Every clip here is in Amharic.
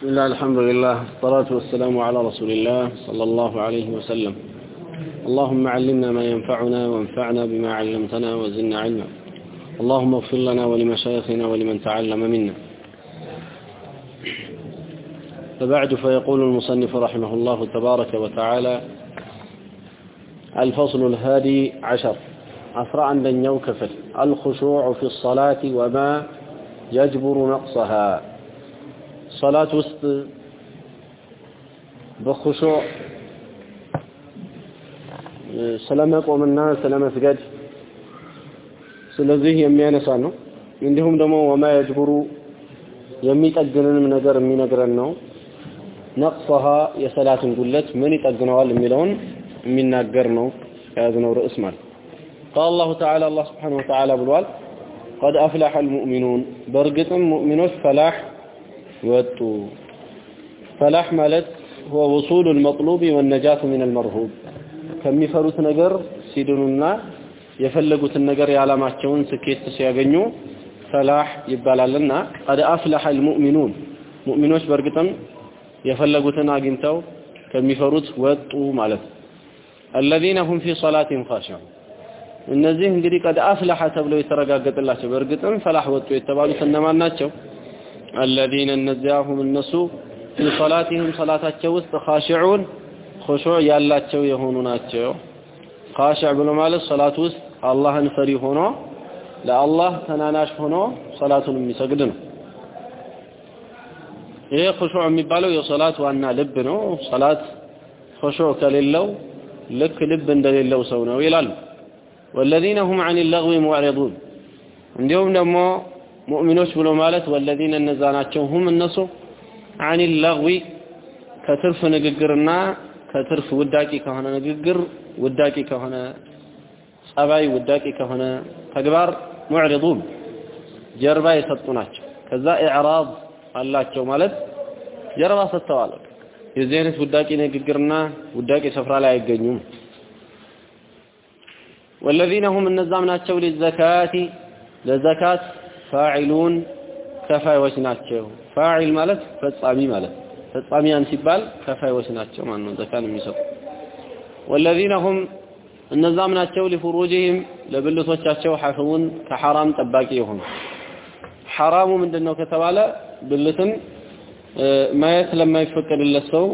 بسم الله الحمد لله الصلاة والسلام على رسول الله صلى الله عليه وسلم. اللهم علمنا ما ينفعنا وانفعنا بما علمتنا وزدنا علما. اللهم اغفر لنا ولمشايخنا ولمن تعلم منا. فبعد فيقول المصنف رحمه الله تبارك وتعالى الفصل الهادي عشر. أسرع عندن كفل الخشوع في الصلاة وما يجبر نقصها. صلاة وسط بخشوع ስለመቆምና ስለመስገድ ስለዚህ የሚያነሳ ነው እንዲሁም ደግሞ ወማ የጅብሩ የሚጠግንንም ነገር የሚነግረን ነው ነቅሰሃ የሰላትን ጉለት ምን ይጠግነዋል የሚለውን የሚናገር ነው የያዝነው ርዕስ ማለት قال الله تعالى الله سبحانه وتعالى ብሏል قد أفلح المؤمنون በእርግጥም ሙእሚኖች ፈላህ ወጡ ፈላህ ማለት هو وصول المطلوب والنجاة من المرهوب ከሚፈሩት ነገር ሲድኑና የፈለጉትን ነገር የዓላማቸውን ስኬት ሲያገኙ ፈላህ ይባላልና ቀድ አፍለሐ አልሙእሚኑን ሙእሚኖች በእርግጥም የፈለጉትን አግኝተው ከሚፈሩት ወጡ ማለት الذين هم في صلاتهم خاشعون እነዚህ እንግዲህ ቀድ አፍለሐ ተብለው የተረጋገጠላቸው በእርግጥም ፈላህ ወጡ የተባሉት እነማን ናቸው الذين እነዚያሁም እነሱ في صلاتهم صلاتቸው ውስጥ خاشعون خشوع ያላቸው የሆኑ ናቸው። خاشع ብሎ ማለት ሶላት ውስጥ አላህን ፈሪ ሆኖ ለአላህ ተናናሽ ሆኖ ሶላቱን የሚሰግድ ነው። ይሄ ኹሹዕ የሚባለው የሶላት ዋና ልብ ነው። ሶላት ኹሹዕ ከሌለው ልክ ልብ እንደሌለው ሰው ነው ይላሉ። ወለዚነ ሁም አን ለግዊ ሙዕሪዱን እንዲሁም ደግሞ ሙእሚኖች ብሎ ማለት ወለዚነ እነዛ ናቸው ሁም እነሱ አኒ ለግዊ ከትርፍ ንግግርና ከትርፍ ውዳቂ ከሆነ ንግግር ውዳቂ ከሆነ ጸባይ ውዳቂ ከሆነ ተግባር ሙዕሪዱን ጀርባ የሰጡ ናቸው። ከዛ ኢዕራብ አላቸው ማለት ጀርባ ሰጥተዋል። የዚህ አይነት ውዳቂ ንግግርና ውዳቂ ስፍራ ላይ አይገኙም። ወለዚነ ሁም እነዛም ናቸው ሊዘካቲ ለዘካት ፋዒሉን ከፋዮች ናቸው። ፋዒል ማለት ፈጻሚ ማለት ፈጻሚያን ሲባል ከፋዮች ናቸው ማለት ነው። ዘካን የሚሰጡ ወለዚነ ሁም እነዛም ናቸው ሊፍሩጅህም ለብልቶቻቸው ሐፍውን ከሐራም ጠባቂ የሆኑ ሐራሙ ምንድነው ከተባለ ብልትን ማየት ለማይፈቀድለት ሰው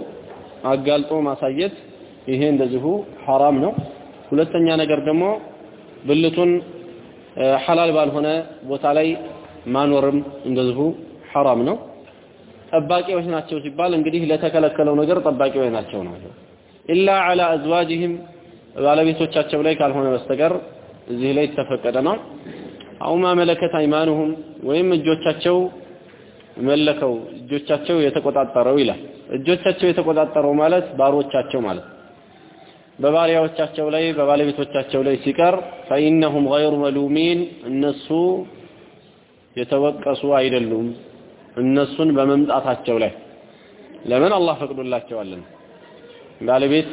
አጋልጦ ማሳየት ይሄ እንደዚሁ ሐራም ነው። ሁለተኛ ነገር ደግሞ ብልቱን ሐላል ባልሆነ ቦታ ላይ ማኖርም እንደዚሁ ሐራም ነው። ጠባቂዎች ናቸው ሲባል እንግዲህ ለተከለከለው ነገር ጠባቂዎች ናቸው ነው። ኢላ አላ አዝዋጅህም ባለቤቶቻቸው ላይ ካልሆነ በስተቀር እዚህ ላይ የተፈቀደ ነው። አው ማ መለከት አይማኑሁም ወይም እጆቻቸው መለከው እጆቻቸው የተቆጣጠረው ይላል። እጆቻቸው የተቆጣጠረው ማለት ባሮቻቸው ማለት በባሪያዎቻቸው ላይ በባለቤቶቻቸው ላይ ሲቀር ፈኢነሁም ገይሩ መሉሚን እነሱ የተወቀሱ አይደሉም። እነሱን በመምጣታቸው ላይ ለምን አላህ ፈቅዶላቸዋልና ባለቤት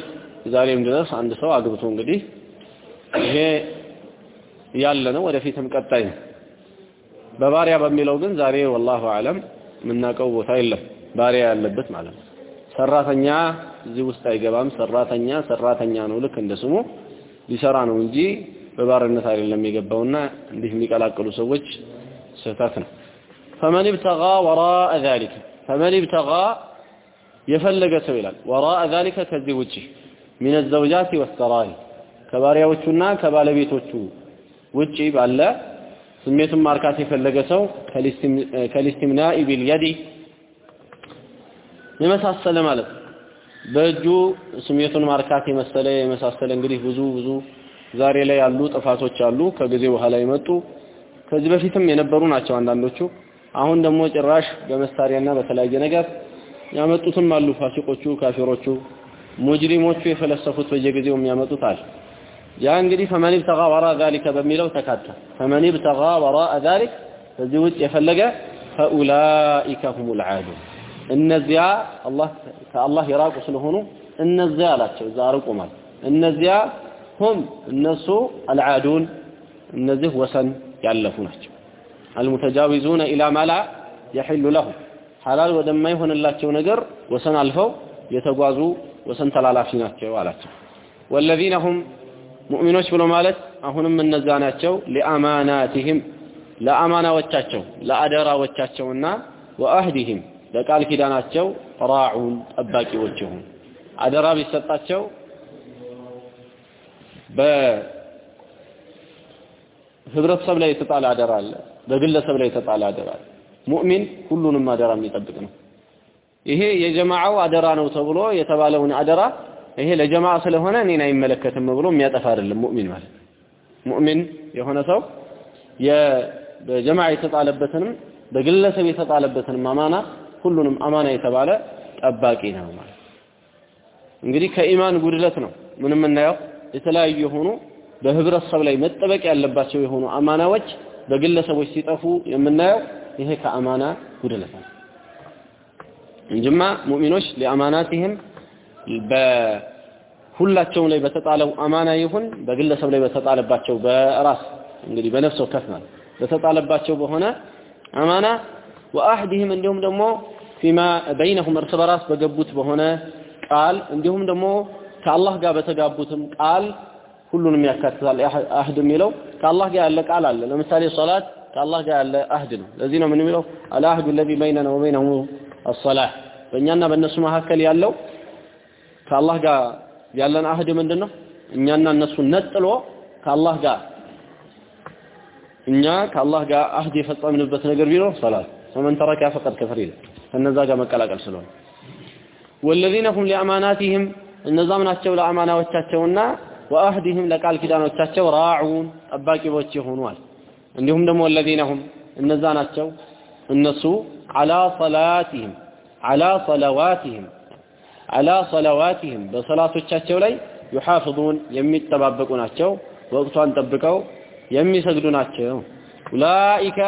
ዛሬም ድረስ አንድ ሰው አግብቶ እንግዲህ ይሄ ያለ ነው ወደፊትም ቀጣይ ነው። በባሪያ በሚለው ግን ዛሬ ወላሁ አለም የምናውቀው ቦታ የለም። ባሪያ ያለበት ማለት ነው ሰራተኛ እዚህ ውስጥ አይገባም። ሰራተኛ ሰራተኛ ነው፣ ልክ እንደ ስሙ ሊሰራ ነው እንጂ በባርነት አይደለም የገባውና እንዲህ የሚቀላቅሉ ሰዎች ስህተት ነው። ፈመን ብተጋ ወራ ዛሊከ ፈመን ብተጋ የፈለገ ሰው ይላል። ወራ ዛሊከ ከዚህ ውጪ ሚነ ዘውጃት ወሰራሪ ከባሪያዎቹና ከባለቤቶቹ ውጪ ባለ ስሜቱን ማርካት የፈለገ ሰው ከሊስቲምናኢ ቢልየዲህ የመሳሰለ ማለት ነው። በእጁ ስሜቱን ማርካት የመሰለ የመሳሰለ እንግዲህ ብዙ ብዙ ዛሬ ላይ ያሉ ጥፋቶች አሉ፣ ከጊዜ በኋላ የመጡ ከዚህ በፊትም የነበሩ ናቸው አንዳንዶቹ። አሁን ደግሞ ጭራሽ በመሳሪያና በተለያየ ነገር ያመጡትም አሉ። ፋሲቆቹ፣ ካፊሮቹ፣ ሙጅሪሞቹ የፈለሰፉት በየጊዜው የሚያመጡት አለ። ያ እንግዲህ ፈመን ብተጋ ወራ ዛሊከ በሚለው ተካተ። ፈመን ብተጋ ወራ ዛሊክ ከዚህ ውጭ የፈለገ ፈኡላኢከ ሁሙል ዓዱን እነዚያ አላህ ከአላህ የራቁ ስለሆኑ እነዚያ አላቸው እዛ አርቁ ማለት። እነዚያ ሁም እነሱ አልዓዱን እነዚህ ወሰን ያለፉ ናቸው። አልሙተጃዊዙነ ኢላ ማ ላ የሕሉ ለሁ ሐላል ወደማይሆንላቸው ነገር ወሰን አልፈው የተጓዙ ወሰን ተላላፊ ናቸው አላቸው። ወለዚነ ሁም ሙእሚኖች ብሎ ማለት አሁንም እነዛ ናቸው። ሊአማናቲህም ለአማናዎቻቸው ለአደራዎቻቸውና ወአህዲህም ለቃል ኪዳናቸው ራዑን ጠባቂዎች ይሁን። አደራ ቢሰጣቸው በህብረተሰብ ላይ የተጣለ አደራ አለ በግለሰብ ላይ የተጣለ አደራ አለ። ሙእሚን ሁሉንም አደራ የሚጠብቅ ነው። ይሄ የጀማዓው አደራ ነው ተብሎ የተባለውን አደራ ይሄ ለጀማዓ ስለሆነ እኔን አይመለከትም ብሎ የሚያጠፋ አይደለም ሙእሚን ማለት ሙእሚን የሆነ ሰው በጀማዓ የተጣለበትንም በግለሰብ የተጣለበትንም አማና ሁሉንም አማና የተባለ ጠባቂ ነው ማለት እንግዲህ ከኢማን ጉድለት ነው ምን የምናየው። የተለያዩ የሆኑ በህብረተሰብ ላይ መጠበቅ ያለባቸው የሆኑ አማናዎች በግለሰቦች ሲጠፉ የምናየው ይሄ ከአማና ጉድለት ነው። እንጅማ ሙእሚኖች ሊአማናቲህም በሁላቸውም ላይ በተጣለው አማና ይሁን በግለሰብ ላይ በተጣለባቸው በራስ እንግዲህ በነፍስ ወከፍ ማለት በተጣለባቸው በሆነ አማና ወአህዲህም እንዲሁም ደግሞ ፊማ በይነሁም እርስ በራስ በገቡት በሆነ ቃል እንዲሁም ደግሞ ከአላህ ጋር በተጋቡትም ቃል ሁሉንም ያካትታል። አህድ የሚለው ከአላህ ጋር ያለ ቃል አለ። ለምሳሌ ሶላት ከአላህ ጋር ያለ አህድ ነው። ለዚህ ነው ምን የሚለው አልአህዱ ለዚ በይነና ወበይነሁ አሰላህ፣ በእኛና በእነሱ መካከል ያለው ከአላህ ጋር ያለን አህድ ምንድን ነው? እኛና እነሱ ነጥሎ ከአላህ ጋር እኛ ከአላህ ጋር አህድ የፈጸምንበት ነገር ቢኖር ሰላት ፈመን ተረካ ፈቀድ ከፈር ይላል። ከነዛ ጋር መቀላቀል ስለሆነ ወለዚነ ሁም ሊአማናቲህም እነዛም ናቸው ለአማናዎቻቸውና ወአህዲህም ለቃል ኪዳኖቻቸው ራዑን ጠባቂዎች ይሆኗል። እንዲሁም ደግሞ ወለዚነ ሁም እነዛ ናቸው እነሱ አላ ሰላቲህም አላ ሰለዋቲህም አላ ሰለዋቲህም በሰላቶቻቸው ላይ ዩሓፍዙን የሚጠባበቁ ናቸው። ወቅቷን ጠብቀው የሚሰግዱ ናቸው። ኡላኢከ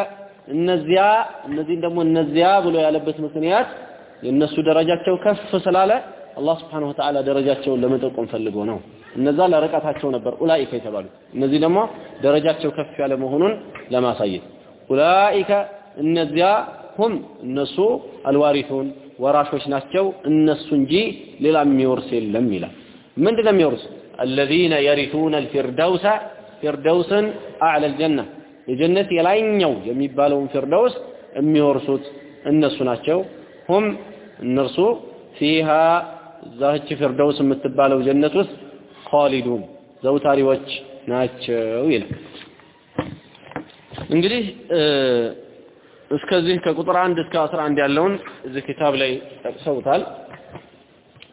እነዚያ እነዚህን ደግሞ እነዚያ ብሎ ያለበት ምክንያት የእነሱ ደረጃቸው ከፍ ስላለ አላህ ስብሓነሁ ወተዓላ ደረጃቸውን ለመጠቆም ፈልጎ ነው። እነዛ ለርቀታቸው ነበር ኡላኢከ የተባሉት። እነዚህ ደግሞ ደረጃቸው ከፍ ያለ መሆኑን ለማሳየት أولئك እነዚያ هم እነሱ الوارثون ወራሾች ናቸው እነሱ እንጂ ሌላ የሚወርስ የለም ይላል። ምንድን ነው የሚወርስ? الذين يرثون الفردوس ፊርደውስን أعلى الجنة የጀነት የላይኛው የሚባለውን ፊርደውስ የሚወርሱት እነሱ ናቸው። ሁም እነርሱ ፊሃ ዛች ፊርደውስ የምትባለው ጀነት ውስጥ ኻሊዱን ዘውታሪዎች ናቸው ይላል። እንግዲህ እስከዚህ ከቁጥር አንድ እስከ 11 ያለውን እዚህ ኪታብ ላይ ጠቅሰውታል።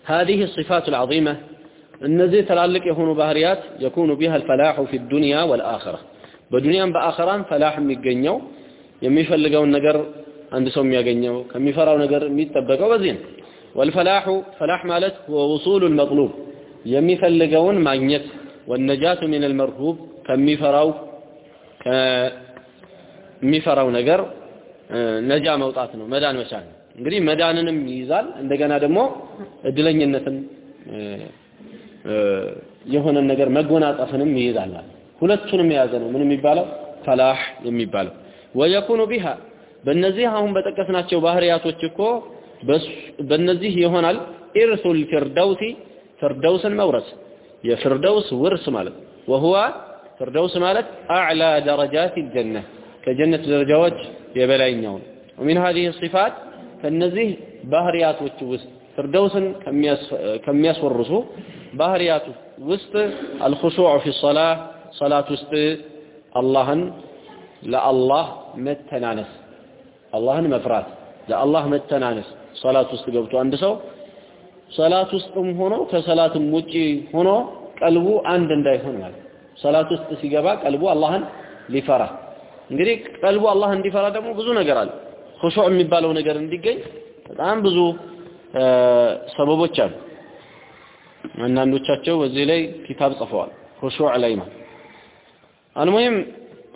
هذه الصفات العظيمة እነዚህ ትላልቅ የሆኑ ባህሪያት የኩኑ ቢሃ الفلاح في الدنيا والآخرة በዱንያም በአኸራም ፈላህ የሚገኘው የሚፈልገውን ነገር አንድ ሰው የሚያገኘው ከሚፈራው ነገር የሚጠበቀው በዚህ ነው። ወልፈላሑ ፈላህ ማለት ወውሱሉ ልመጥሉብ የሚፈልገውን ማግኘት ወነጃቱ ሚን አልመርሁብ ከሚፈራው ከሚፈራው ነገር ነጃ መውጣት ነው፣ መዳን መቻል ነው። እንግዲህ መዳንንም ይይዛል፣ እንደገና ደግሞ እድለኝነትን የሆነን ነገር መጎናጸፍንም ይይዛል። ሁለቱንም የያዘ ነው ምን የሚባለው ፈላህ የሚባለው ወየኩኑ ቢሃ በእነዚህ አሁን በጠቀስናቸው ባህሪያቶች እኮ በእነዚህ ይሆናል ኢርሱል ፊርደውሲ ፍርደውስን መውረስ የፍርደውስ ውርስ ማለት ወሁዋ ፍርደውስ ማለት አዕላ ደረጃት ልጀነ ከጀነት ደረጃዎች የበላይኛው ነው ومن هذه الصفات ከነዚህ ባህሪያቶች ውስጥ ፍርደውስን ከሚያስወርሱ ባህሪያቱ ውስጥ አልኹሹዕ ፊ ሰላህ ሰላት ውስጥ አላህን ለአላህ መተናነስ አላህን መፍራት ለአላህ መተናነስ ሰላት ውስጥ ገብቶ አንድ ሰው ሰላት ውስጥም ሆኖ ከሰላትም ውጪ ሆኖ ቀልቡ አንድ እንዳይሆን ማለት ሰላት ውስጥ ሲገባ ቀልቡ አላህን ሊፈራ እንግዲህ ቀልቡ አላህ እንዲፈራ ደግሞ ብዙ ነገር አለ። ኹሹዕ የሚባለው ነገር እንዲገኝ በጣም ብዙ ሰበቦች አሉ። አንዳንዶቻቸው በዚህ ላይ ኪታብ ጽፈዋል። ኹሹዕ ላይ ማለት المهم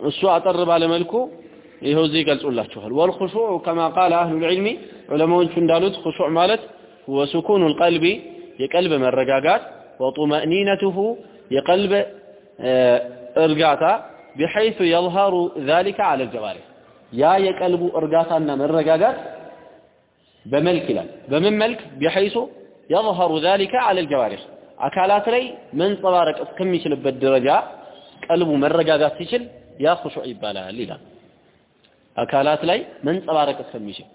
السوء أطرب على ملكه يهوزي قلت أقول لك شوهل والخشوع كما قال أهل العلم علماء الفندالوت خشوع مالت هو سكون القلب يقلب من الرقاقات وطمأنينته يقلب إرقاتا بحيث يظهر ذلك على الجوارح يا يقلب إرقاتا من الرقاقات بملك لن بمن ملك بحيث يظهر ذلك على الجوارح أكالات لي من طبارك أتكمش الدرجه ቀልቡ መረጋጋት ሲችል ያ ኹሹዕ ይባላል ይላል። አካላት ላይ መንጸባረቅ እስከሚችል።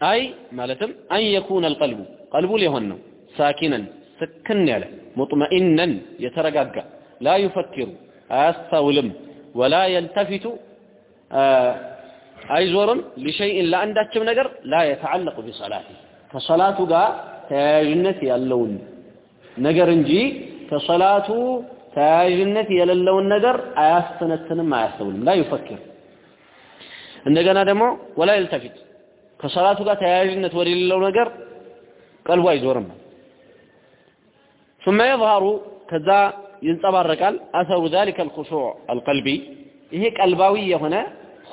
አይ ማለትም አን የኩነ አልቀልቡ ቀልቡ ሊሆን ነው። ሳኪነን ስክን ያለ ሙጥመኢነን የተረጋጋ ላ ዩፈኪሩ አያስታውልም ወላ የልተፊቱ አይዞርም ሊሸይእን ለአንዳችም ነገር ላ የተዓለቁ ቢሰላቲ ከሰላቱ ጋር ተያያዥነት ያለውን ነገር እንጂ ከሰላቱ ተያያዥነት የሌለውን ነገር አያስተነትንም አያስተውልም ላ ዩፈክር እንደገና ደግሞ ወላ የልተፊት ከሰላቱ ጋር ተያያዥነት ወደሌለው ነገር ቀልቡ አይዞርም ثم يظهر ከዛ ይንጸባረቃል አሰሩ ذلك الخشوع القلبي ይሄ ቀልባዊ የሆነ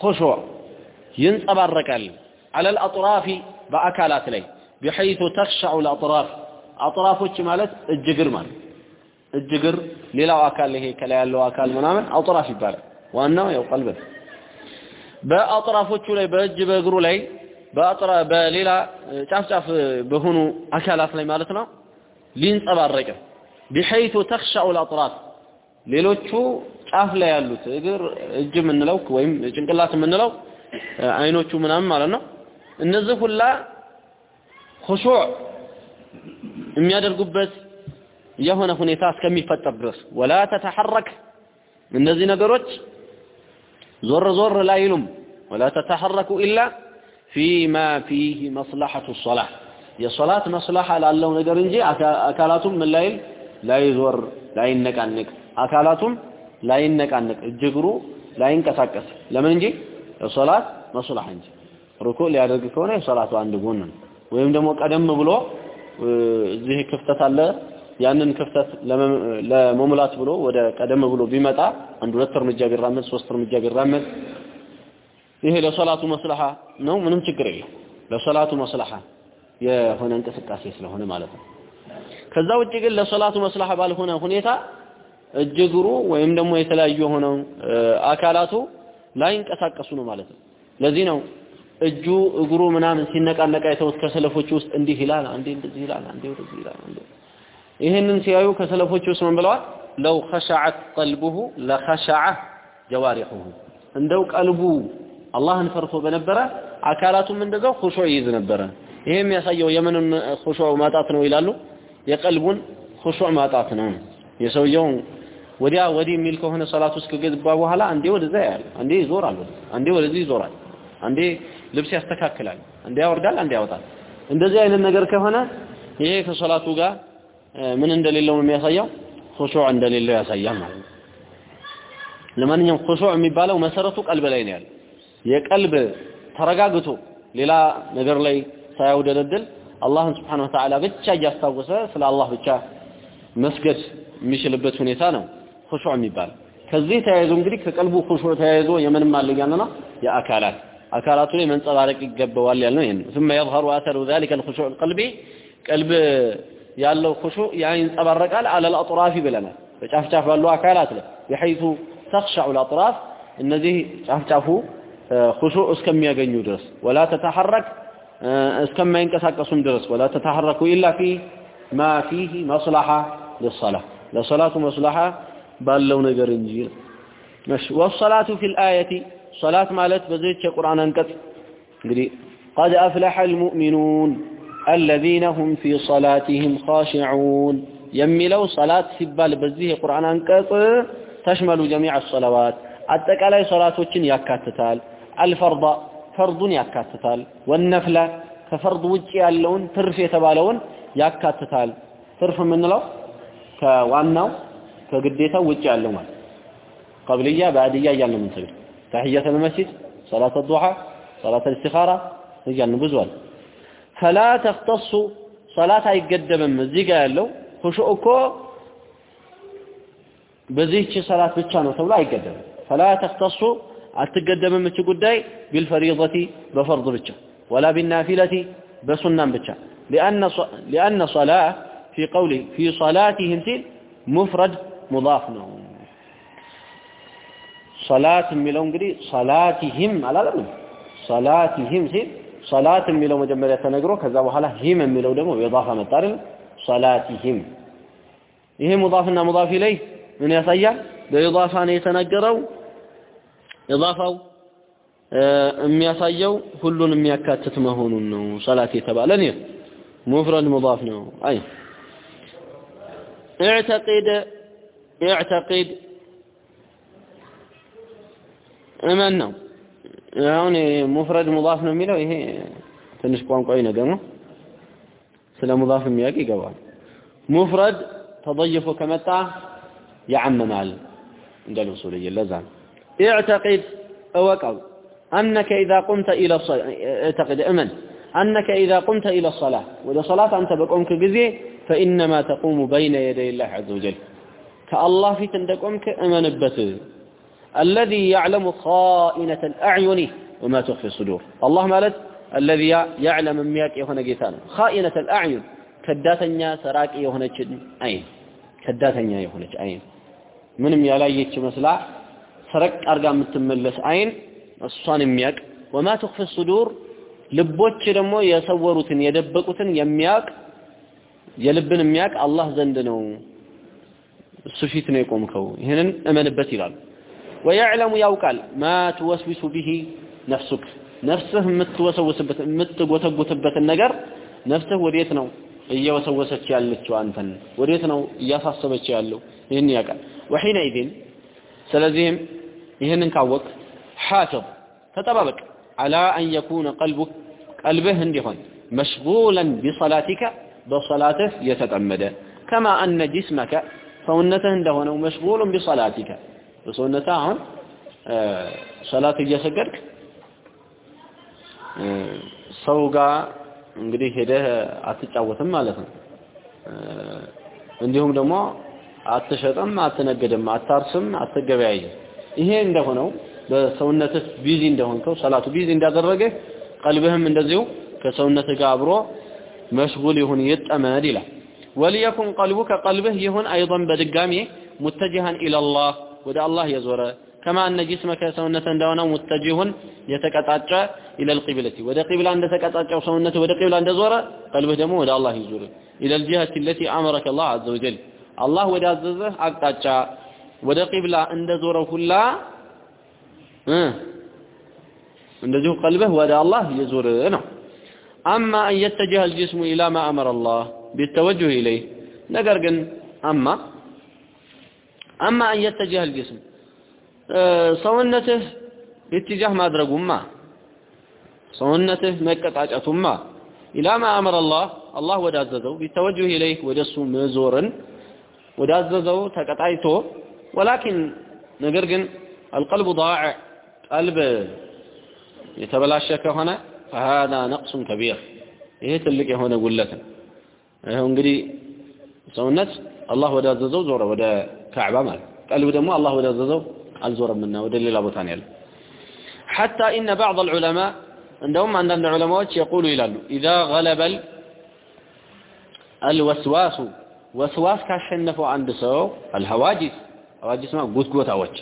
خشوع ይንጸባረቃል على الأطراف በአካላት ላይ بحيث تخشع الأطراف አጥራፎች ማለት እጅግር ማለት እጅ እግር፣ ሌላው አካል ይሄ ከላይ ያለው አካል ምናምን አውጥራፍ ይባላል። ዋናው ያው ቀልብ በአጥራፎቹ ላይ በእጅ በእግሩ ላይ በአጥራ በሌላ ጫፍ ጫፍ በሆኑ አካላት ላይ ማለት ነው ሊንጸባረቅ ቢሐይቱ ተኽሻኡ ልአጥራፍ ሌሎቹ ጫፍ ላይ ያሉት እግር እጅ የምንለው ወይም ጭንቅላት የምንለው አይኖቹ ምናምን ማለት ነው እነዚህ ሁላ ሁሹዕ የሚያደርጉበት የሆነ ሁኔታ እስከሚፈጠር ድረስ። ወላ ተተሐረክ እነዚህ ነገሮች ዞር ዞር ላይሉም። ولا تتحرك إلا فيما فيه مصلحة الصلاة የሶላት مصلحة ላለው ነገር እንጂ አካላቱም ምን ላይል? ላይዞር ላይነቃነቅ። አካላቱም ላይነቃነቅ እጅ እግሩ ላይንቀሳቀስ። ለምን እንጂ? የሶላት مصلحة እንጂ። ሩኩ ሊያደርግ ከሆነ የሶላቱ አንድ ጎን ነው። ወይም ደግሞ ቀደም ብሎ እዚህ ክፍተት አለ ያንን ክፍተት ለመሙላት ብሎ ወደ ቀደም ብሎ ቢመጣ አንድ ሁለት እርምጃ ቢራመድ ሶስት እርምጃ ቢራመድ ይሄ ለሶላቱ መስለሃ ነው። ምንም ችግር የለም። ለሶላቱ መስለሃ የሆነ እንቅስቃሴ ስለሆነ ማለት ነው። ከዛ ውጭ ግን ለሶላቱ መስለሃ ባልሆነ ሁኔታ እጅግሩ ወይም ደግሞ የተለያዩ የሆነው አካላቱ ላይንቀሳቀሱ ነው ማለት ነው። ለዚህ ነው እጁ እግሩ ምናምን ሲነቃነቃ የተውት ከሰለፎች ውስጥ እንዲህ ይላል አንዴ እንደዚህ ይላል አንዴ ወደዚህ ይላል ይህንን ሲያዩ ከሰለፎች ውስጥ ምን ብለዋል? ለው ኸሸዐት ቀልቡሁ ለኸሸዐ ጀዋሪሑሁ እንደው ቀልቡ አላህን ፈርቶ በነበረ አካላቱም እንደዛው ኹሹዕ ይይዝ ነበረ። ይሄ የሚያሳየው የምንን ኹሹዕ ማጣት ነው ይላሉ። የቀልቡን ኹሹዕ ማጣት ነው። የሰውየው ወዲያ ወዲህ የሚል ከሆነ ሰላት ውስጥ በኋላ አንዴ ወደዛ ያያል አንዴ ይዞራል አንዴ ወደዚህ ይዞራል አንዴ ልብስ ያስተካክላል አንዴ ያወርዳል አንዴ ያወጣል። እንደዚህ አይነት ነገር ከሆነ ይሄ ከሶላቱ ጋር ምን እንደሌለው የሚያሳየው ኹሹዕ እንደሌለው ያሳያል ማለት ነው ለማንኛውም ኹሹዕ የሚባለው መሰረቱ ቀልብ ላይ ነው ያለው የቀልብ ተረጋግቶ ሌላ ነገር ላይ ሳያውደለድል አላህን ስብሓን ወተዓላ ብቻ እያስታወሰ ስለ አላህ ብቻ መስገድ የሚችልበት ሁኔታ ነው ኹሹዕ የሚባለው ከዚህ ተያይዞ እንግዲህ ከቀልቡ ኹሹዕ ተያይዞ የምንም አለኛለ ነው የአካላት አካላቱ ላይ መንጸባረቅ ይገባዋል ያልነው ይሄን ثم يظهر اثر ذلك الخشوع القلبي ቀልብ ያለው ኹሹዕ ያ ይንጸባረቃል على الاطراف ብለናል በጫፍ ጫፍ ባሉ አካላት ላይ بحيث تخشع الاطراف እነዚህ ጫፍ ጫፉ ኹሹዕ እስከሚያገኙ ድረስ ولا تتحرك እስከማይንቀሳቀሱም ድረስ ولا تتحرك الا في ما فيه مصلحه للصلاه ለሶላቱ መስለሐ ባለው ነገር እንጂ مش والصلاه في الايه صلاه ማለት በዚህች የቁርአን አንቀጽ እንግዲህ قد افلح المؤمنون الذين هم في صلاتهم خاشعون يميلوا صلاة سبال بزيه قرآن أنكس تشمل جميع الصلوات أتك علي صلاتك يكاتتال الفرض فرض يكاتتال والنفلة كفرض وجه اللون ترف يتبالون يكاتتال ترف من له كواناو كقديته وجه اللون قبلية بعدية يالله من تقول تحية المسجد صلاة الضحى صلاة الاستخارة يالله بزوال ፈላ ተክተሱ ሶላት አይገደብም። እዚህ ጋር ያለው ሁሹዕ እኮ በዚህች ሰላት ብቻ ነው ተብሎ አይገደብም። ፈላ ተክተሱ አትገደብም እች ጉዳይ ቢልፈሪضቲ በፈርድ ብቻ ወላ ቢናፊለቲ በሱናም ብቻ ሊአነ ሶላ ፊ ቀውሊ ፊ ሶላቲህም ሲል ሙፍረድ ሙዳፍ ነው። ሶላት የሚለው እንግዲህ ሶላቲህም አላለም። ሶላቲህም ሲል ሶላት የሚለው መጀመሪያ ተነግሮ ከዛ በኋላ ሂም የሚለው ደግሞ በኢዳፋ መጣ አይደል ሶላቲሂም ይሄ ሙዳፍና ሙዳፍ ኢለይ ምን ያሳያል በኢዳፋ ነው የተነገረው ኢዳፋው የሚያሳየው ሁሉን የሚያካትት መሆኑን ነው ሶላት የተባለ ነው ሙፍረድ ሙዳፍ ነው አይ اعتقد اعتقد እመን ነው አሁን ሙፍረድ ሙዳፍ ነው የሚለው ይሄ ትንሽ ቋንቋዊ ነገር ነው። ስለ ሙዳፍ የሚያውቅ ይገባል። ሙፍረድ ተضይፎ ከመጣ ያዓምማል እንደ ልሱልዬ ለዛ ነው። اعتقد እወቀው أنك إذا قمت إلى الصلاة اعتقد أمن أنك إذا قمت إلى الصلاة وإذا صلاة أنت بقومك جزي فإنما تقوم بين يدي الله عز وجل كالله في تندقومك أمن بته الذي يعلم خائنة الأعين وما تخفي الصدور الله مالت الذي يعلم مياك يهون جيتان خائنة الأعين كداتنيا سراك يهون عين كداتنيا يهون عين ምንም ያላየች መስላ ሰረቅ አርጋ የምትመለስ አይን እሷን የሚያቅ ወማ ትኽፊ ሱዱር ልቦች ደግሞ የሰወሩትን የደበቁትን የሚያቅ የልብን የሚያቅ አላህ ዘንድ ነው እሱ ፊት ነው የቆምከው ይህንን እመንበት ይላሉ ወየዕለሙ ያውቃል ማ ትወስዊሱ ቢሂ ነፍሱክ ነፍስህ የምትወሰውስበት የምትጎተጉትበትን ነገር ነፍስህ ወዴት ነው እየወሰወሰች ያለችው አንተን? ወዴት ነው እያሳሰበች ያለው? ይህን ያውቃል። ወሒነኢዝን ስለዚህም ይህንን ካወቅ ሓፍظ ተጠባበቅ። አላ አን የኩነ ቀልቡክ ቀልብህ እንዲሆን መሽጉላን ቢሰላቲከ በሰላትህ የተጠመደ። ከማ አነ ጅስመከ ሰውነትህ እንደሆነው መሽጉሉን ቢሰላቲከ በሰውነትህ አሁን ሰላት እየሰገድክ ሰው ጋር እንግዲህ ሄደህ አትጫወትም ማለት ነው። እንዲሁም ደግሞ አትሸጥም አትነግድም አታርስም አትገበያይም። ይሄ እንደሆነው በሰውነትህ busy እንደሆንከው ሰላቱ busy እንዳደረገ ቀልብህም እንደዚሁ ከሰውነትህ ጋር አብሮ مشغول ይሁን ይጠመድ ይላል። وليكن قلبك ቀልብህ ይሁን አይضን በድጋሜ متجها إلى الله ወደ አላህ የዞረ كما أن جسمك ሰውነትህ እንደሆነው متجه የተቀጣጨ إلى القبلة። ወደ ቂብላ እንደተቀጣጨው ሰውነትህ ወደ ቂብላ እንደዞረ ቀልብህ ደግሞ ወደ አላህ ይዙር إلى الجهة التي أمرك الله عز وجل። አላህ ወደ አዘዘህ አቅጣጫ ወደ ቂብላ እንደዞረው ሁላ እንደዚሁ ቀልብህ ወደ አላህ የዞር ነው። አማ አን የተጀህ አልጅስሙ ኢላ ማ አመረ አላህ ቢተወጁህ ኢለይህ። ነገር ግን አማ አማ አን የተጅህ አልጅስም። ሰውነትህ ኢትጃህ ማድረጉማ ሰውነትህ መቀጣጨቱማ። ኢላ ማ አመረ አላህ አላህ ወዳዘዘው ቢተወጅህ ኢለይህ ወደሱ መዞርን ወዳዘዘው ተቀጣይቶ ወላኪን ነገር ግን አልቀልቡ ዳዕ ቀልብ የተበላሸ ከሆነ ፈሃዳ ነቅሱን ከቢር። ይሄ ትልቅ የሆነ ጉለት ነው። ይኸው እንግዲህ ሰውነት አላህ ወዳዘዘው ዞረ ወደ ካዕባ ማለት ቀልብ ደግሞ አላህ ወዳዘዘው አልዞረምና ወደ ሌላ ቦታ ነው ያለው። ሐታ ኢነ ባዕድ አልዑለማ እንደውም አንዳንድ ዑለማዎች የቁሉ ይላሉ ኢዛ ገለበል አልወስዋሱ ወስዋስ ካሸነፈው አንድ ሰው አልሐዋጂስ ሐዋጂስ ማለት ጉትጎታዎች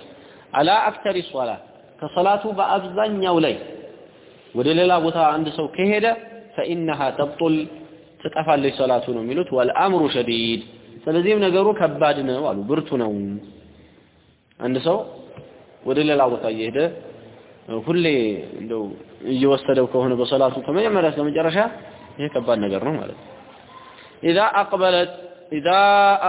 አላ አክተሪ ሶላት ከሰላቱ በአብዛኛው ላይ ወደ ሌላ ቦታ አንድ ሰው ከሄደ ፈኢነሃ ተብጡል ትጠፋለች ሰላቱ ነው የሚሉት ወልአምሩ ሸዲድ። ስለዚህም ነገሩ ከባድ ነው አሉ። ብርቱ ነው። አንድ ሰው ወደ ሌላ ቦታ ይሄደ ሁሌ እንደው እየወሰደው ከሆነ በሶላቱ ከመጀመሪያ እስከ መጨረሻ ይሄ ከባድ ነገር ነው ማለት اذا اقبلت اذا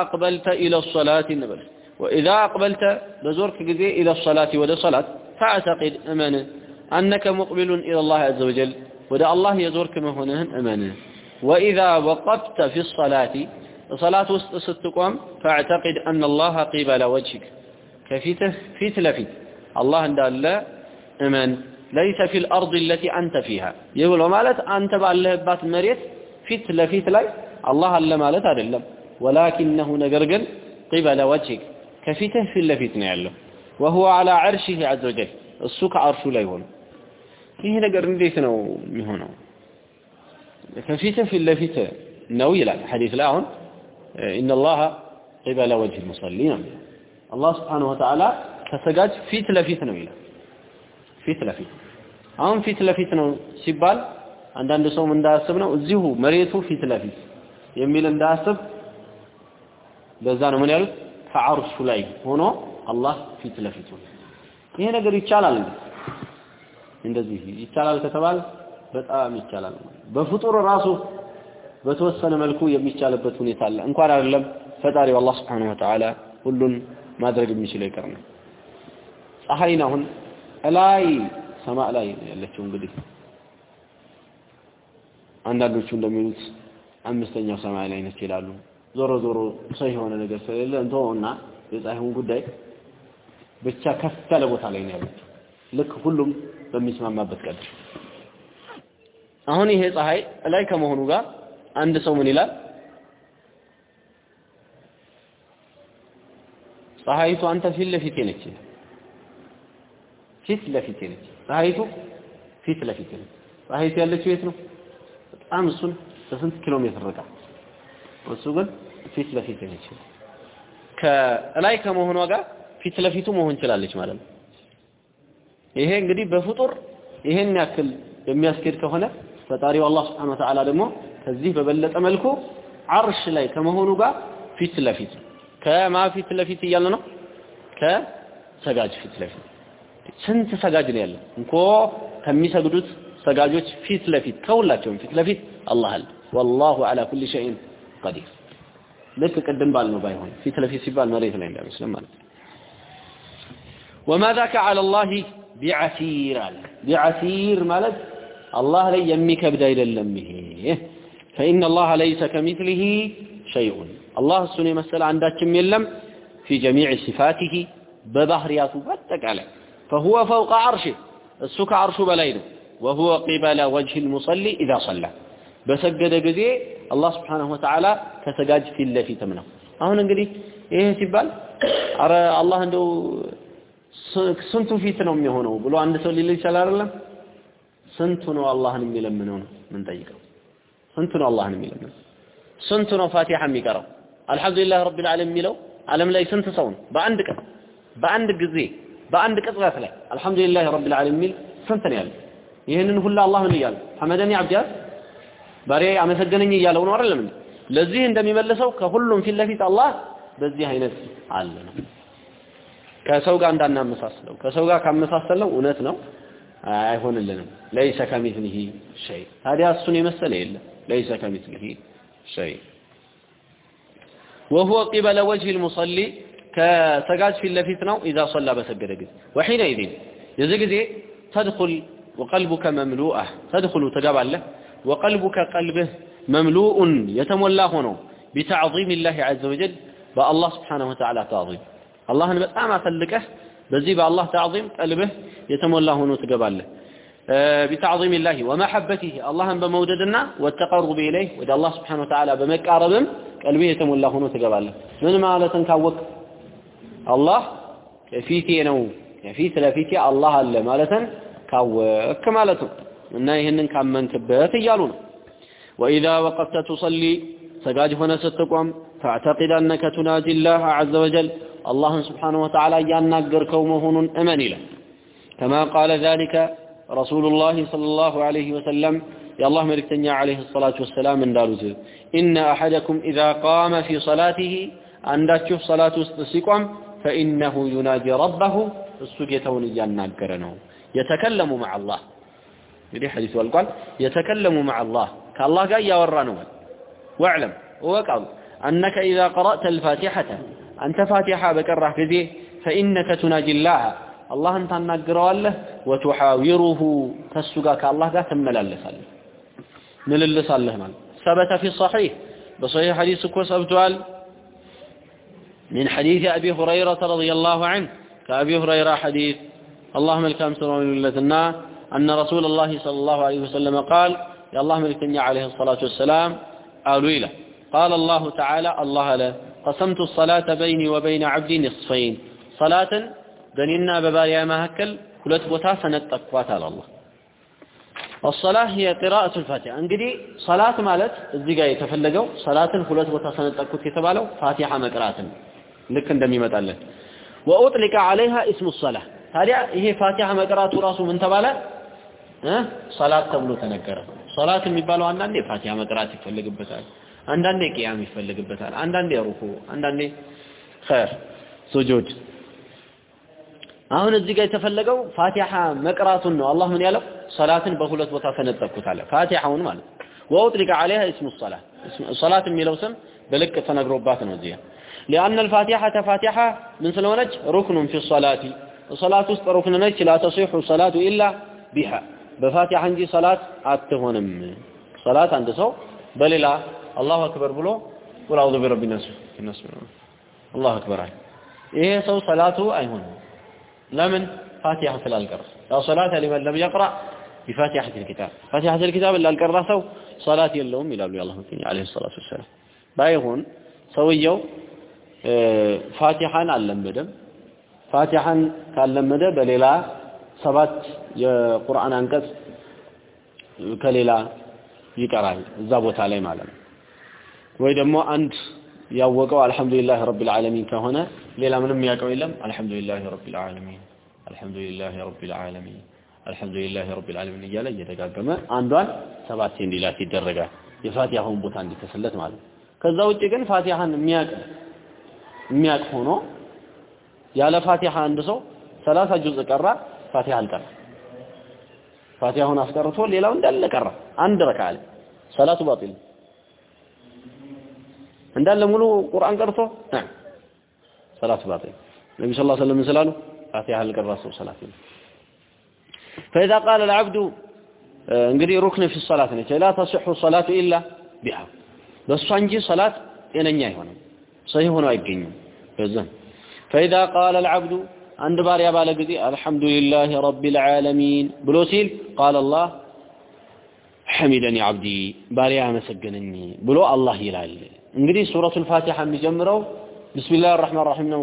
اقبلت إلى الصلاه نبل واذا اقبلت بزورك جزي إلى الصلاه ولا صلاه فاعتقد امن انك مقبل إلى الله عز وجل ودا الله يزورك ما هنا امن واذا وقفت في الصلاه صلاة ستقوم فاعتقد أن الله قبل وجهك. كفيته فيت لفيت. الله عند الله أمان ليس في الأرض التي أنت فيها. يقول مالت أنت بالله بات مريت فيت لفيت لاي الله ألا مالت أدلم ولكنه نقرقل قبل وجهك. كفيته في اللفيت نعلم وهو على عرشه عز وجل. السوك عرشه لا يهون فيه نقر نديت نو مهونه كفيته في اللفيت نو يلا حديث ኢነ አላህ ቂበለ ወጅህ ሙሰሊ ነው የሚለው አላህ ስብሓነሁ ወተዓላ ከሰጋጅ ፊት ለፊት ነው ይላል. ፊት ለፊት አሁን ፊት ለፊት ነው ሲባል አንዳንድ ሰውም እንዳያስብ ነው እዚሁ መሬቱ ፊት ለፊት የሚል እንዳያስብ ለዛ ነው ምን ያሉት? ከአርሹ ላይ ሆኖ አላህ ፊት ለፊቱ ይሄ ነገር ይቻላል እንደዚህ ይቻላል ከተባል በጣም ይቻላል በፍጡር ራሱ በተወሰነ መልኩ የሚቻልበት ሁኔታ አለ። እንኳን አይደለም ፈጣሪው አላህ Wa Ta'ala ሁሉን ማድረግ የሚችለው ይቀር ነው። ፀሐይን አሁን ላይ ሰማይ ላይ ያለችው እንግዲህ። አንዳንዶቹ እንደሚሉት አምስተኛው ሰማይ ላይ ነች ይላሉ። ዞሮ ዞሮ ሰው የሆነ ነገር ስለሌለ እንተውና የፀሐዩን ጉዳይ ብቻ ከፍ ያለ ቦታ ላይ ነው ያለችው። ልክ ሁሉም በሚስማማበት ቀድር አሁን ይሄ ፀሐይ ላይ ከመሆኑ ጋር አንድ ሰው ምን ይላል? ፀሐይቱ አንተ ፊት ለፊቴ ነች ፊት ለፊቴ ነች። ፀሐይቱ ፊት ለፊቴ ነች። ፀሐይቱ ያለችው የት ነው? በጣም እሱን በስንት ኪሎ ሜትር ርቃ? እሱ ግን ፊት ለፊቴ ነች ከላይ ከመሆኗ ጋር ፊት ለፊቱ መሆን ችላለች ማለት ነው። ይሄ እንግዲህ በፍጡር ይሄን ያክል የሚያስኬድ ከሆነ ፈጣሪው አላህ Subhanahu Wa ደግሞ ከዚህ በበለጠ መልኩ አርሽ ላይ ከመሆኑ ጋር ፊት ለፊት ከማን ፊት ለፊት እያለ ነው? ከሰጋጅ ፊት ለፊት። ስንት ሰጋጅ ነው ያለው? እኮ ከሚሰግዱት ሰጋጆች ፊት ለፊት ከሁላቸውም ፊት ለፊት አላህ አለ። والله على كل شيء قدير ልክ ቅድም ባልነው ባይሆን ፊት ለፊት ሲባል መሬት ላይ እንዳይመስልም ማለት ነው። وما ذاك على الله بعسير አለ። بعسير ማለት አላህ ላይ የሚከብድ አይደለም ይሄ። ፈኢነ አላህ ለይሰ ከሚስሊሂ ሸይኡን አላህ እሱን የመሰለ አንዳችም የለም ፊ ጀሚዕ ሲፋቲሂ በባህሪያቱ በአጠቃላይ ፈሁወ ፈውቀ አርሽህ እሱ ከአርሹ በላይ ነው ወሁወ ቂበለ ወጅህ ልሙሰሊ ኢዛ ሰላ በሰገደ ጊዜ አላህ ስብሓንሁ ወተዓላ ከሰጋጅ ፊት ለፊትም ነው አሁን እንግዲህ ይሄ ሲባል አረ አላህ እንደው ስንቱ ፊት ነው የሚሆነው ብሎ አንድ ሰው ሊል ይችላል አይደለም ስንቱ ነው አላህን የሚለምነው ነው ምን ጠይቀው ስንት ነው አላህን የሚለምነው? ስንት ነው ፋቲሃ የሚቀረው አልሐምዱሊላህ ረቢል ዓለም የሚለው ዓለም ላይ ስንት ሰው ነው? በአንድ ቀን በአንድ ጊዜ በአንድ ቅጽበት ላይ አልሐምዱሊላህ ረቢል ዓለም የሚል ስንት ነው ያለው? ይህንን ሁላ አላህ ምን እያለ ሐመደኒ አብዲያት ባሪያ አመሰገነኝ እያለው ነው አይደለም ለዚህ እንደሚመልሰው ከሁሉም ፊት ለፊት አላህ በዚህ አይነት አለ ነው። ከሰው ጋር እንዳናመሳስለው ከሰው ጋር ካመሳሰልነው እውነት ነው አይሆንልንም። ለይሰ ከሚስሊሂ ሸይ ታዲያ እሱን የመሰለ የለም። ليس كمثله شيء. وهو قبل وجه المصلي كتقاج في اللفتنا إذا صلى بسبب رجل وحينئذ يزي تدخل وقلبك مملوءة. تدخل تقاب الله. وقلبك قلبه مملوء يتمولى هنا بتعظيم الله عز وجل. بالله سبحانه وتعالى تعظيم. الله نبت أما فلكه بزيب الله تعظيم. قلبه يتمولى هنا تقاب الله. بتعظيم الله ومحبته الله بموددنا والتقرب إليه ودى الله سبحانه وتعالى بمقاربهم قلبه يتملى هنا تقبله من مالة كاوك الله كفيتي نو كفيت لفيتي الله اللي مالة كاوك مالته እና ይህንን ካመንክበት እያሉ ነው وإذا وقفت تصلي سجاد هنا ستقوم فاعتقد أنك تناجي الله عز وجل الله سبحانه وتعالى يناقر كومهن أمن له كما قال ذلك رسول الله صلى الله عليه وسلم يا الله ملكتنيا عليه الصلاة والسلام من داروز إن أحدكم إذا قام في صلاته عند تشوف صلاة استسقم فإنه ينادي ربه السجيتون يناقرنه يتكلم مع الله يدي حديث والقال يتكلم مع الله كالله قال يا ورانه واعلم وقال أنك إذا قرأت الفاتحة أنت فاتحة بكره كذي فإنك تناجي الله الله أنت نقرأ له وتحاوره تسقى كالله قال تمللسل مللسل له مال ثبت في الصحيح بصحيح حديث كوس أبتوال من حديث أبي هريرة رضي الله عنه كأبي هريرة حديث اللهم الكام سرون للذنا أن رسول الله صلى الله عليه وسلم قال يا الله ملكني عليه الصلاة والسلام قالوا قال الله تعالى الله له قسمت الصلاة بيني وبين عبدي نصفين صلاة بنينا ببايا ما هكل كلت بوتا سنتقوات على الله الصلاة هي قراءة الفاتحة انقدي صلاة مالت الزقاء يتفلقوا صلاة كلت بوتا سنتقوت يتبالوا فاتحة مقرات لك اندمي متألت وأطلق عليها اسم الصلاة هذه هي فاتحة مقرات راسه من تباله صلاة تبلو تنكره ሶላት የሚባለው አንዳንዴ ፋቲሃ መቅራት ይፈልግበታል፣ አንዳንዴ ቅያም ይፈልግበታል፣ አንዳንዴ ሩኩ፣ አንዳንዴ ኸይር ሱጁድ። አሁን እዚህ ጋር የተፈለገው ፋቲሃ መቅራቱን ነው። አላህ ምን ያለው? ሶላትን በሁለት ቦታ ፈነጠቅኩት አለ። ፋቲሃውን ማለት وأطلق عليها اسم الصلاة ሶላት የሚለው ስም በልቅ ተነግሮባት ነው እዚህ لأن الفاتحة ፋቲሐ ምን ስለሆነች? ركن في الصلاة ሶላት ውስጥ ركن ነች። لا تصح الصلاة إلا بها። በፋቲሐ እንጂ ሰላት አትሆንም። ሰላት አንድ ሰው በሌላ الله أكبر ብሎ قل أعوذ برب الناس ነስ አላሁ አክበር አለ። ይሄ ሰው ሰላቱ አይሆንም ለምን ፋቲሃ ስላልቀራ ያው ሰላተ ሊመን ለም የቅራ ቢፋቲሐት ልኪታብ ፋቲሐት ልኪታብ ላልቀራ ሰው ሰላት የለውም ይላሉ የአላህ መልክተኛ ዓለይሂ ሰላቱ ወሰላም። ባይሆን ሰውየው ፋቲሐን አልለመደም። ፋቲሐን ካልለመደ በሌላ ሰባት የቁርአን አንቀጽ ከሌላ ይቀራል እዛ ቦታ ላይ ማለት ነው። ወይ ደግሞ አንድ ያወቀው አልহামዱሊላህ ረቢል ዓለሚን ከሆነ ሌላ ምንም ያውቀው የለም። አልহামዱሊላህ ረቢል ዓለሚን አልহামዱሊላህ ረቢል ዓለሚን አልহামዱሊላህ ረቢል ዓለሚን እያለ እየደጋገመ አንዷን ሰባት እንዲላት ይደረጋል። የፋቲሃውን ቦታ እንዲከስለት ማለት ከዛ ውጪ ግን ፋቲሃን የሚያቅ የሚያቅ ሆኖ ያለ ፋቲሃ አንድ ሰው 30 ጁዝ ቀራ ፋቲሃ አልቀራ። ፋቲሃውን አስቀርቶ ሌላው እንዳለ ቀራ። አንድ ረካ አለ። ሰላቱ ባጢል። እንዳለ ሙሉ ቁርአን ቀርቶ? ሰላት ባጢል ነቢ ስ ላ ስለም ስላሉ? ፋቲሃ ልቀራ ሰው ሰላት ነው ፈኢዛ ቃለ ልዓብዱ እንግዲህ ሩክን ፊ ሰላት ነች። ላ ተስሑ ሰላቱ ኢላ ቢሃ። በእሷ እንጂ ሰላት ጤነኛ አይሆንም። ሰሂህ ሆኖ አይገኝም። በዛም ፈኢዛ ቃለ ልዓብዱ አንድ ባሪያ ባለ ጊዜ አልሐምዱሊላህ ረቢል ዓለሚን ብሎ ሲል ቃለ አላህ ሐሚደኒ ዓብዲ ባሪያ አመሰገነኝ ብሎ አላህ ይላል። እንግዲህ ሱረቱል ፋቲሃ የሚጀምረው ቢስሚላህ አርራህማን አርራሂም ነው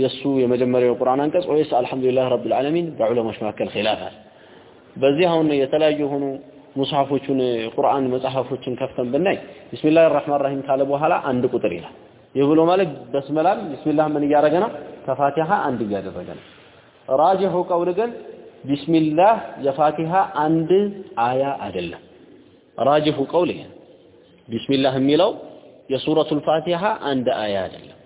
የሱ የመጀመሪያው ቁርአን አንቀጽ ወይስ አልሐምዱሊላህ ረብል ዓለሚን በዑለሞች መካከል ኺላፍ በዚህ አሁን የተለያዩ የሆኑ ሙስሐፎቹን ቁርአን መጽሐፎችን ከፍተን ብናይ ቢስሚላህ አርራህማን አርራሂም ካለ በኋላ አንድ ቁጥር ይላል። ይህ ብሎ ማለት በስመላም ቢስሚላህ ምን እያደረገ ነው? ከፋቲሃ አንድ እያደረገ ነው። ራጅሑ ቀውል ግን ቢስሚላህ የፋቲሃ አንድ አያ አይደለም። ራጅሑ ቀውል ይሄ ቢስሚላህ የሚለው የሱረቱል ፋቲሃ አንድ አያ አይደለም።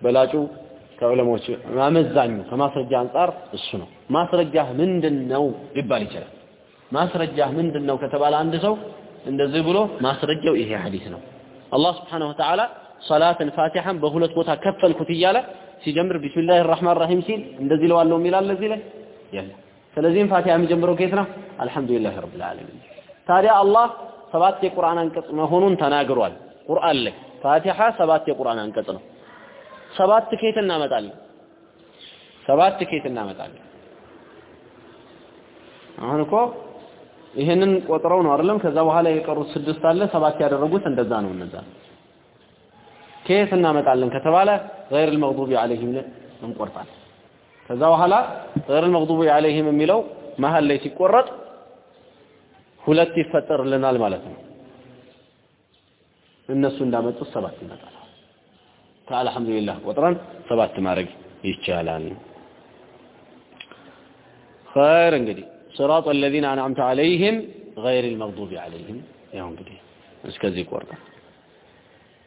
በላጩ ከዑለሞች አመዛኙ ከማስረጃ አንጻር እሱ ነው። ማስረጃህ ምንድነው ሊባል ይችላል። ማስረጃህ ምንድነው ከተባለ አንድ ሰው እንደዚህ ብሎ ማስረጃው ይሄ ሐዲስ ነው። አላህ Wa Ta'ala ሶላትን ፋቲሃን በሁለት ቦታ ከፈልኩት እያለ ሲጀምር ቢስሚላሂር ረህማን ረሂም ሲል እንደዚህ ለዋለው የሚላል ለዚህ ላይ? የለም። ስለዚህም ፋቲሃ የሚጀምረው ከየት ነው? አልহামዱሊላህ ረብል ዓለሚን። ታዲያ አላህ ሰባት የቁርአን አንቀጽ መሆኑን ተናግሯል። ቁርአን ላይ ፋቲሃ ሰባት የቁርአን አንቀጽ ነው። ሰባት ከየት እናመጣለን? ሰባት ከየት እናመጣለን? አሁን እኮ ይህንን ቆጥረው ነው አይደለም? ከዛ በኋላ የቀሩት ስድስት አለ። ሰባት ያደረጉት እንደዛ ነው። እነዛ ከየት እናመጣለን ከተባለ ገይር መግዱቢ አለይሂም እንቆርጣለን። ከዛ በኋላ ገይር መግዱቢ አለይሂም የሚለው መሀል ላይ ሲቆረጥ ሁለት ይፈጠርልናል ማለት ነው። እነሱ እንዳመጡ ሰባት ይመጣል። ከአልሐምዱሊላህ ቆጥረን ሰባት ማድረግ ይቻላል። ኸይር እንግዲህ صراط الذين أنعمت عليهم غير المغضوب عليهم ያው እንግዲህ እስከዚህ ቆርጠን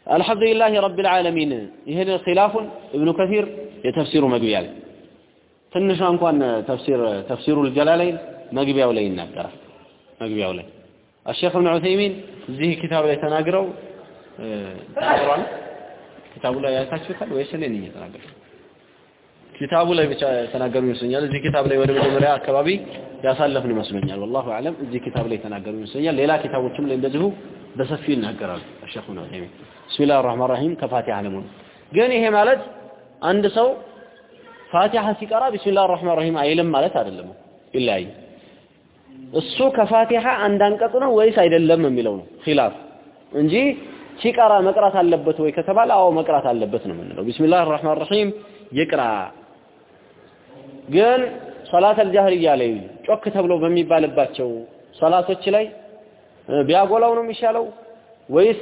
الحمد لله رب العالمين ይህን ኺላፉን እብኑ ከሲር የተፍሲሩ መግቢያ ላይ ትንሿ እንኳን ተፍሲር ተፍሲሩል ጀላለይን መግቢያው ላይ ይናገራል መግቢያው ላይ አሸይኽ ኢብኑ ዑሰይሚን እዚህ ኪታብ ላይ ተናግረው ተናግሯል። ኪታቡ ላይ ያታችሁታል ወይስ እኔ ነኝ የተናገርኩት? ኪታቡ ላይ ብቻ የተናገሩ ይመስለኛል። እዚህ ኪታብ ላይ ወደ መጀመሪያ አካባቢ ያሳለፍን ይመስለኛል። ወላሁ አለም እዚህ ኪታብ ላይ የተናገሩ ይመስለኛል። ሌላ ኪታቦችም ላይ እንደዚሁ በሰፊው ይናገራሉ። አሸይኽ ኢብኑ ዑሰይሚን ቢስሚላህ ራህማን ራሂም ከፋቲሃ ለሙን ግን ይሄ ማለት አንድ ሰው ፋቲሃ ሲቀራ ቢስሚላህ ራህማን ራሂም አይልም ማለት አይደለም። ይለያያል። እሱ ከፋቲሃ አንድ አንቀጽ ነው ወይስ አይደለም የሚለው ነው ኺላፍ እንጂ ሲቀራ መቅራት አለበት ወይ ከተባለ አዎ መቅራት አለበት ነው የምንለው። ቢስሚላህ አርራህማን አርራሂም ይቅራ። ግን ሰላተል ጃህሪያ ላይ ጮክ ተብሎ በሚባልባቸው ሰላቶች ላይ ቢያጎላው ነው የሚሻለው ወይስ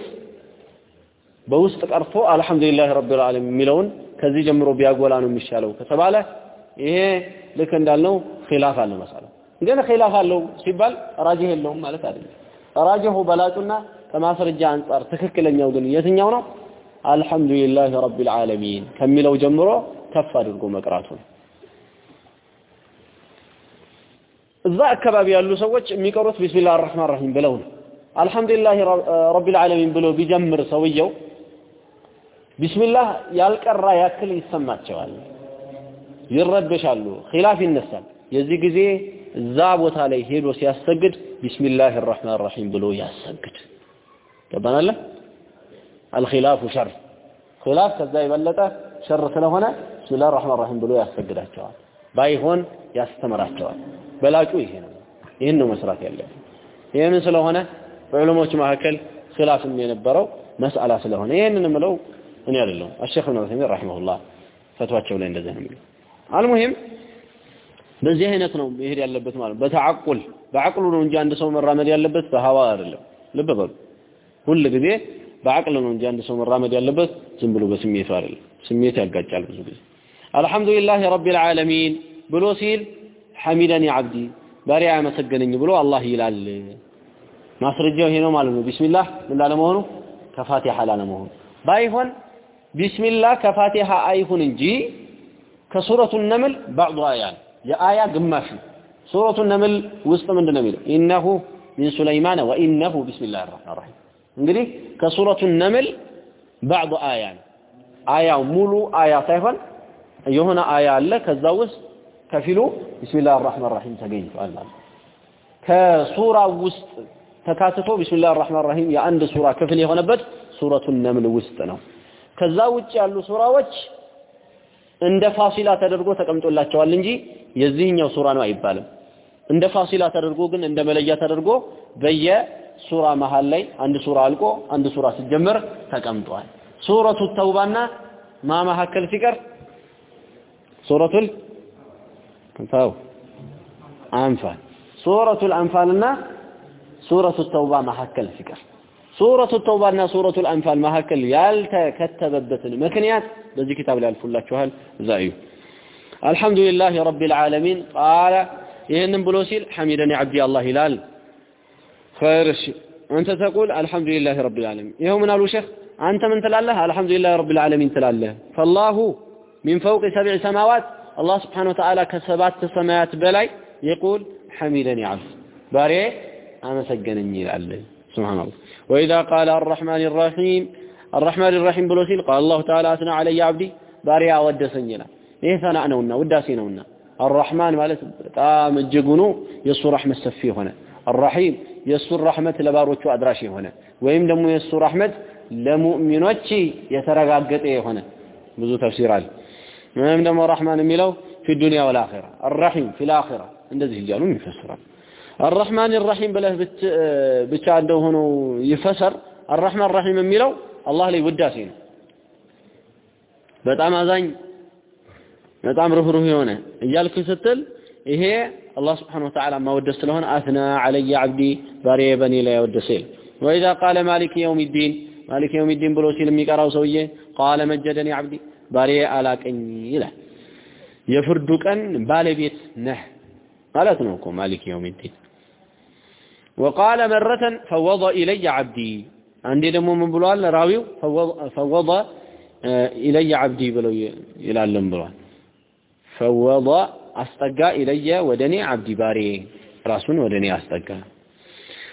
በውስጥ ቀርቶ አልሐምዱሊላህ ረቢል ዓለሚን የሚለውን ከዚህ ጀምሮ ቢያጎላ ነው የሚሻለው ከተባለ ይሄ ልክ እንዳልነው ኺላፍ አለ መሰለህ ግን ኺላፍ አለው ሲባል ራጅህ የለውም ማለት አይደለም። ራጅሁ በላጩና ከማስረጃ አንጻር ትክክለኛው ግን የትኛው ነው? አልሐምዱሊላህ ረቢል ዓለሚን ከሚለው ጀምሮ ከፍ አድርጎ መቅራቱ ነው። እዛ አካባቢ ያሉ ሰዎች የሚቀሩት ቢስሚላህ አርረህማን ረሂም ብለው ነው። አልሐምዱሊላህ رب العالمين ብሎ ቢጀምር ሰውየው بسم الله ያልቀራ ያክል ይሰማቸዋል፣ ይረበሻሉ፣ خلاف ይነሳል። የዚህ ጊዜ እዛ ቦታ ላይ ሄዶ ሲያሰግድ بسم الله الرحمن الرحيم ብሎ ያሰግድ። ገባና? الخلاف شر خلاف ከዛ የበለጠ شر ስለሆነ بسم الله الرحمن الرحيم ብሎ ያሰግዳቸዋል። ባይሆን ያስተምራቸዋል። በላጩ ይሄ ነው። ይህን ነው መስራት ያለብን። ይህን ስለሆነ በዑለሞች መካከል ኺላፍም የነበረው መስአላ ስለሆነ ይህንን ምለው እኔ አይደለሁም አሸኽ ኢብኑ ዑሰይሚን ረሂመሁላህ ፈትዋቸው ላይ እንደዚህ ነው የሚለው። አልሙሂም በዚህ አይነት ነው መሄድ ያለበት ማለት በተዓቁል በአቅሉ ነው እንጂ አንድ ሰው መራመድ ያለበት በሀዋ አይደለም። ልብ በሉ ሁል ጊዜ በአቅል ነው እንጂ አንድ ሰው መራመድ ያለበት ዝም ብሎ በስሜቱ አይደለም። ስሜት ያጋጫል ብዙ ጊዜ። አልሐምዱሊላህ ረቢል ዓለሚን ብሎ ሲል ሐሚደኒ አብዲ ባሪያ ያመሰገነኝ ብሎ አላህ ይላል። ማስረጃው ይሄ ነው ማለት ነው። ቢስሚላህ ምን ላለመሆኑ ከፋቲሃ ላለመሆኑ ባይሆን ቢስሚላህ ከፋቲሃ አይሁን እንጂ ከሱረቱ ነምል ባዕዱ አያ የአያ ግማሽ ሱረቱ ነምል ውስጥ ምንድን ነው የሚለው? ኢነሁ ሚን ሱለይማነ ወኢነሁ ቢስሚላህ አርረህማን ረሂም እንግዲህ ከሱረቱ ነምል ባዕዱ አያ አያው ሙሉ አያ ሳይሆን የሆነ አያ አለ። ከዛ ውስጥ ከፊሉ ቢስሚላህ አርረህማን ረሂም ተገኝቷል ማለት ከሱራ ውስጥ ተካትቶ ቢስሚላህ አርረህማን ረሂም የአንድ ሱራ ክፍል የሆነበት ሱረቱ ነምል ውስጥ ነው። ከዛ ውጭ ያሉ ሱራዎች እንደ ፋሲላ ተደርጎ ተቀምጦላቸዋል እንጂ የዚህኛው ሱራ ነው አይባልም። እንደ ፋሲላ ተደርጎ ግን እንደ መለያ ተደርጎ በየሱራ መሃል ላይ አንድ ሱራ አልቆ አንድ ሱራ ሲጀመር ተቀምጧል። ሱረቱ ተውባና ማ መካከል ሲቀር ሱረቱል አንፋል አንፋል ሱረቱል አንፋልና ሱረቱ ተውባ መካከል ሲቀር ሱረቱ ተውባና ሱረቱል አንፋል መካከል ያልተከተበበትን ምክንያት በዚህ ኪታብ ላይ አልፎላችኋል። እዛ እዩ። አልሐምዱሊላህ ረቢል ዓለሚን ቃለ ይህንን ብሎ ሲል ሐሚደኒ ዓብዲ አላህ ይላል። ኸይር እሺ፣ አንተ ተቁል አልሐምዱሊላህ ረቢል ዓለሚን። ይኸው ምን አሉ ሼኽ፣ አንተ ምን ትላለህ? አልሐምዱሊላህ ረቢል ዓለሚን ትላለህ። ፈላሁ ሚን ፈውቅ ሰብዕ ሰማዋት አላህ ስብሓነሁ ወተዓላ ከሰባት ሰማያት በላይ የቁል ሐሚደኒ ዓብዲ ባሪያዬ አመሰገነኝ ይላል። ሱብሃነላህ ወኢዛ ቃለ አርረሕማን ራሒም አርረሕማን ራሒም ብሎ ሲል ቃለ አላሁ ተዓላ አስና ዐለየ ዓብዲ ባሪያ አወደሰኝ ይላል። ይህ ሰናእ ነውና ውዳሴ ነውና አርረሕማን ማለት በጣም እጅጉኑ የእሱ ረሕመት ሰፊ የሆነ አርረሒም የእሱን ረሕመት ለባሮቹ አድራሽ የሆነ ወይም ደግሞ የእሱ ረሕመት ለሙእሚኖች የተረጋገጠ የሆነ ብዙ ተፍሲር አለ። ወይም ደግሞ ረሕማን የሚለው ፊ ዱንያ ወልአኺራ አርረሒም ፊል አኺራ እንደዚህ እያሉ ይፈስራል። አርረሕማን ራሒም ብለህ ብቻ እንደሆነ ይፈሰር። አርረሕማን ራሒም የሚለው አላህ ላይ ውዳሴ ነው። በጣም አዛኝ፣ በጣም ርህሩህ የሆነ እያልክ ስትል ይሄ አላህ سبحانه وتعالى ማወደስ ስለሆነ أثنى علي عبدي ባሪያዬ በእኔ ላይ ያወደሰ ይል وإذا قال مالك يوم الدين مالك يوم الدين ብሎ ሲል የሚቀራው ሰውዬ قال مجدني عبدي ባሪያዬ አላቀኝ ይላል። የፍርዱ ቀን ባለቤት ነህ ማለት ነው እኮ مالك يوم الدين وقال مرة فوض إلي عبدي عندي دمو من بلوال راويو فوض إلي عبدي بلو يلالم بلوال فوض أستقى إلي ودني عبدي باري راسون ودني أستقى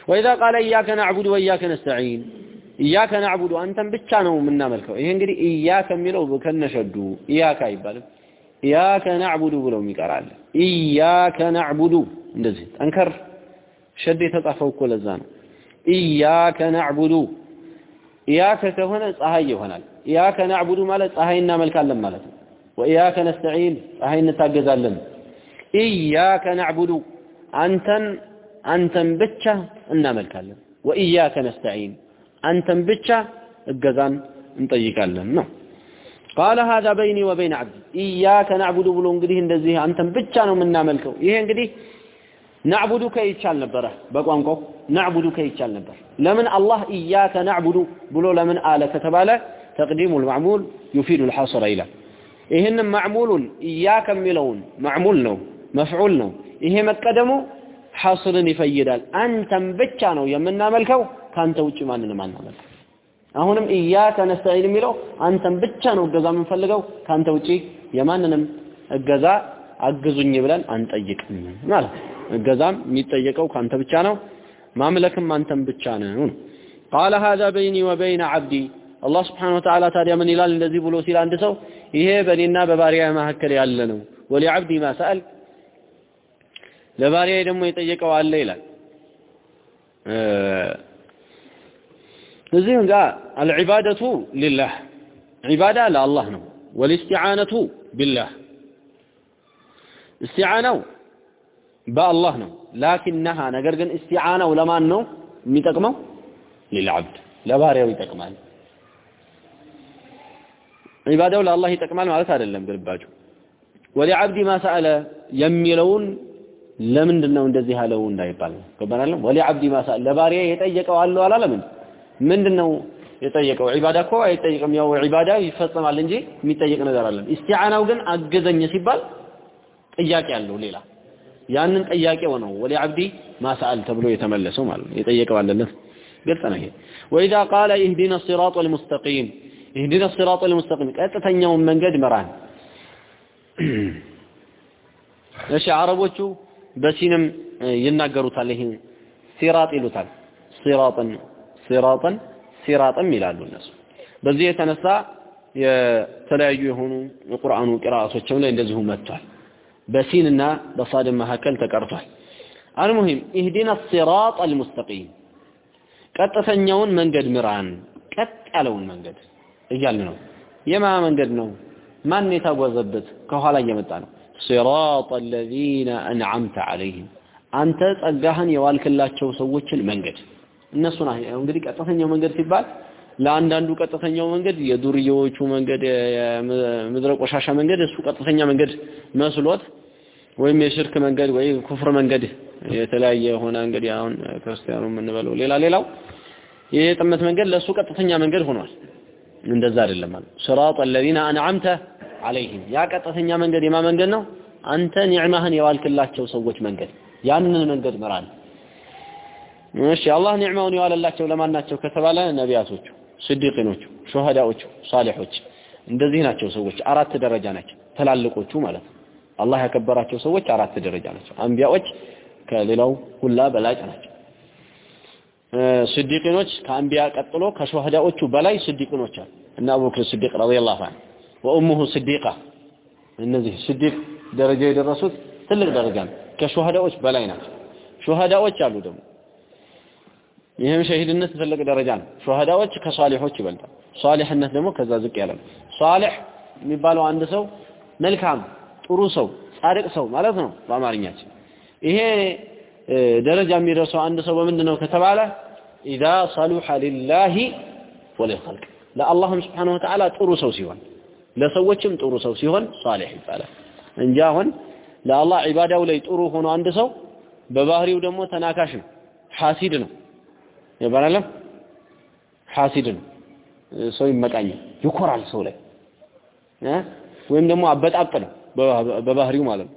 وإذا قال إياك نعبد وإياك نستعين إياك نعبد أنت بتشانو منا ملكو إيه እንግዲህ إياك የሚለው ከነሸዱ إياك አይባልም إياك نعبد ብለው የሚቀራል إياك نعبد እንደዚህ ጠንከር ሸድ የተጻፈው እኮ ለዛ ነው። ኢያከ ናዕቡዱ ኢያከ ከሆነ ፀሐይ ይሆናል። ኢያከ ናዕቡዱ ማለት ፀሐይ እናመልካለን ማለት ነው። ወኢያከ ነስተዒን ፀሐይ እንታገዛለን። ኢያከ ናዕቡዱ አንተን አንተን ብቻ እናመልካለን። ወኢያከ ነስተዒን አንተን ብቻ እገዛን እንጠይቃለን ነው። ቃለ ሀዛ በይኒ ወበይነ ዓብዲ ኢያከ ናዕቡዱ ብሎ እንግዲህ እንደዚህ አንተን ብቻ ነው የምናመልከው። ይሄ እንግዲህ ናዕቡዱከ ይቻል ነበረ በቋንቋው ናዕቡዱከ ይቻል ነበር። ለምን አላህ ኢያከ ናዕቡዱ ብሎ ለምን አለ ከተባለ ተቅዲሙል ማዕሙል ዩፊዱል ሐስረ ይላል። ይህንም ማዕሙሉን ኢያከ የሚለውን ማዕሙል ነው መፍዑል ነው። ይሄ መቀደሙ ሐስርን ይፈይዳል። አንተን ብቻ ነው የምናመልከው፣ ከአንተ ውጭ ማንንም አናመልክ። አሁንም ኢያከ ነስተዒን የሚለው አንተን ብቻ ነው እገዛ የምንፈልገው፣ ከአንተ ውጭ የማንንም እገዛ አግዙኝ ብለን አንጠይቅም ማለት ነው። እገዛም የሚጠየቀው ከአንተ ብቻ ነው፣ ማምለክም አንተን ብቻ ነው። ቃለ ሃዛ በይኒ ወበይነ ዓብዲ አላህ ስብሓነሁ ወተዓላ ታዲያ ምን ይላል? እንደዚህ ብሎ ሲል አንድ ሰው ይሄ በእኔና በባሪያ መካከል ያለ ነው። ወሊዓብዲ ማ ሰአል ደግሞ የጠየቀው አለ ይላል። እዚህም ጋር አልዒባደቱ ሊላህ ዒባዳ ለአላህ ነው። ወልእስቲዓነቱ ቢላህ እስቲዓናው በአላህ ነው። ላኪነሃ ነገር ግን እስቲዓናው ለማን ነው የሚጠቅመው? ሊልዓብድ ለባሪያው ይጠቅማል። ዒባዳው ለአላህ ይጠቅማል ማለት አይደለም። ግልባጩ ወሊዓብዲ ማ የሚለውን ለምንድን ነው እንደዚህ ያለው እንዳይባል ገባናል። ወሊዓብዲ ማ ለባሪያ የጠየቀው አለው አላለምን? ምንድን ነው የጠየቀው? ዒባዳ እኮ አይጠይቅም። ያው ዒባዳ ይፈጸማል እንጂ የሚጠየቅ ነገር አለ። ኢስቲዓናው ግን አገዘኝ ሲባል ጥያቄ አለው ሌላ ያንን ጥያቄው ነው ወሊዓብዲ ማ ሰአል ተብሎ የተመለሰው ማለት ነው። የጠየቀው አለለት ግልጽ ነው ይሄ። ወኢዛ ቃለ ኢህዲና ሲራጠል ሙስተቂም ኢህዲና ሲራጠል ሙስተቂም ቀጥተኛውን መንገድ ምራን። እሺ አረቦቹ በሲንም ይናገሩታል። ይሄ ሲራጥ ይሉታል። ሲራጥን ሲራጥን ሲራጥም ይላሉ እነሱ። በዚህ የተነሳ የተለያዩ የሆኑ የቁርአኑ ቅራአቶችም ላይ እንደዚሁ መጥቷል። በሲንና በሳድን መካከል ተቀርቷል። አልሙሂም ኢህዲና ሲራጥ አልሙስተቂም ቀጥተኛውን መንገድ ምራን፣ ቀጥ ያለውን መንገድ እያልን ነው። የማ መንገድ ነው? ማን የታጓዘበት? ከኋላ እየመጣ ነው። ሲራጥ አለዚነ አንዓምተ ዐለይሂም አንተ ጸጋህን የዋልክላቸው ሰዎችን መንገድ እነሱ ናቸው። እንግዲህ ቀጥተኛው መንገድ ሲባል ለአንዳንዱ ቀጥተኛው መንገድ የዱርዬዎቹ መንገድ የምድረ ቆሻሻ መንገድ እሱ ቀጥተኛ መንገድ መስሎት ወይም የሽርክ መንገድ ወይ ኩፍር መንገድ የተለያየ የሆነ እንግዲህ አሁን ክርስቲያኑ የምንበለው ሌላ ሌላው ይሄ የጥመት መንገድ ለእሱ ቀጥተኛ መንገድ ሆኗል። እንደዛ አይደለም ማለት ሲራጥ الذين አንዓምተ ዐለይሂም ያ ቀጥተኛ መንገድ የማ መንገድ ነው? አንተ ኒዕማህን የዋልክላቸው ሰዎች መንገድ ያንን መንገድ ምራን። እሺ አላህ ኒዕማውን የዋለላቸው ለማን ናቸው ከተባለ ነቢያቶቹ፣ ስዲቂኖቹ፣ ሹሃዳዎቹ፣ ሳሊሖች እንደዚህ ናቸው ሰዎች አራት ደረጃ ናቸው ትላልቆቹ ማለት ነው። አላህ ያከበራቸው ሰዎች አራት ደረጃ ናቸው። አንቢያዎች ከሌላው ሁላ በላጭ ናቸው። ስዲቂኖች ከአንቢያ ቀጥሎ ከሹሃዳዎቹ በላይ ስዲቂኖች አሉ እና አቡበክር ስዲቅ ረዲየላሁ ዐንሁ ወኡሙሁ ስዲቃ እነዚህ ስዲቅ ደረጃ የደረሱት ትልቅ ደረጃ ነው። ከሹሃዳዎች በላይ ናቸው። ሹሃዳዎች አሉ ደግሞ ይህም ሸሂድነት ትልቅ ደረጃ ነው። ሹሃዳዎች ከሷሊሖች ይበልጣል። ሷሊሕነት ደግሞ ከዛ ዝቅ ያለ ነው። ሷሊሕ የሚባለው አንድ ሰው መልካም ጥሩ ሰው ጻድቅ ሰው ማለት ነው በአማርኛችን። ይሄ ደረጃ የሚደርሰው አንድ ሰው በምንድን ነው ከተባለ ኢዛ ሰሉሐ ሊላሂ ወሊልኸልቅ ለአላህም ስብሓነሁ ወተዓላ ጥሩ ሰው ሲሆን ለሰዎችም ጥሩ ሰው ሲሆን ሷሊሕ ይባላል እንጂ አሁን ለአላህ ዒባዳው ላይ ጥሩ ሆኖ አንድ ሰው በባህሪው ደግሞ ተናካሽ ነው፣ ሐሲድ ነው ይባላል። ሐሲድ ነው፣ ሰው ይመቃኛል፣ ይኮራል ሰው ላይ ወይም ደግሞ አበጣጥ ነው በባህሪው ማለት ነው።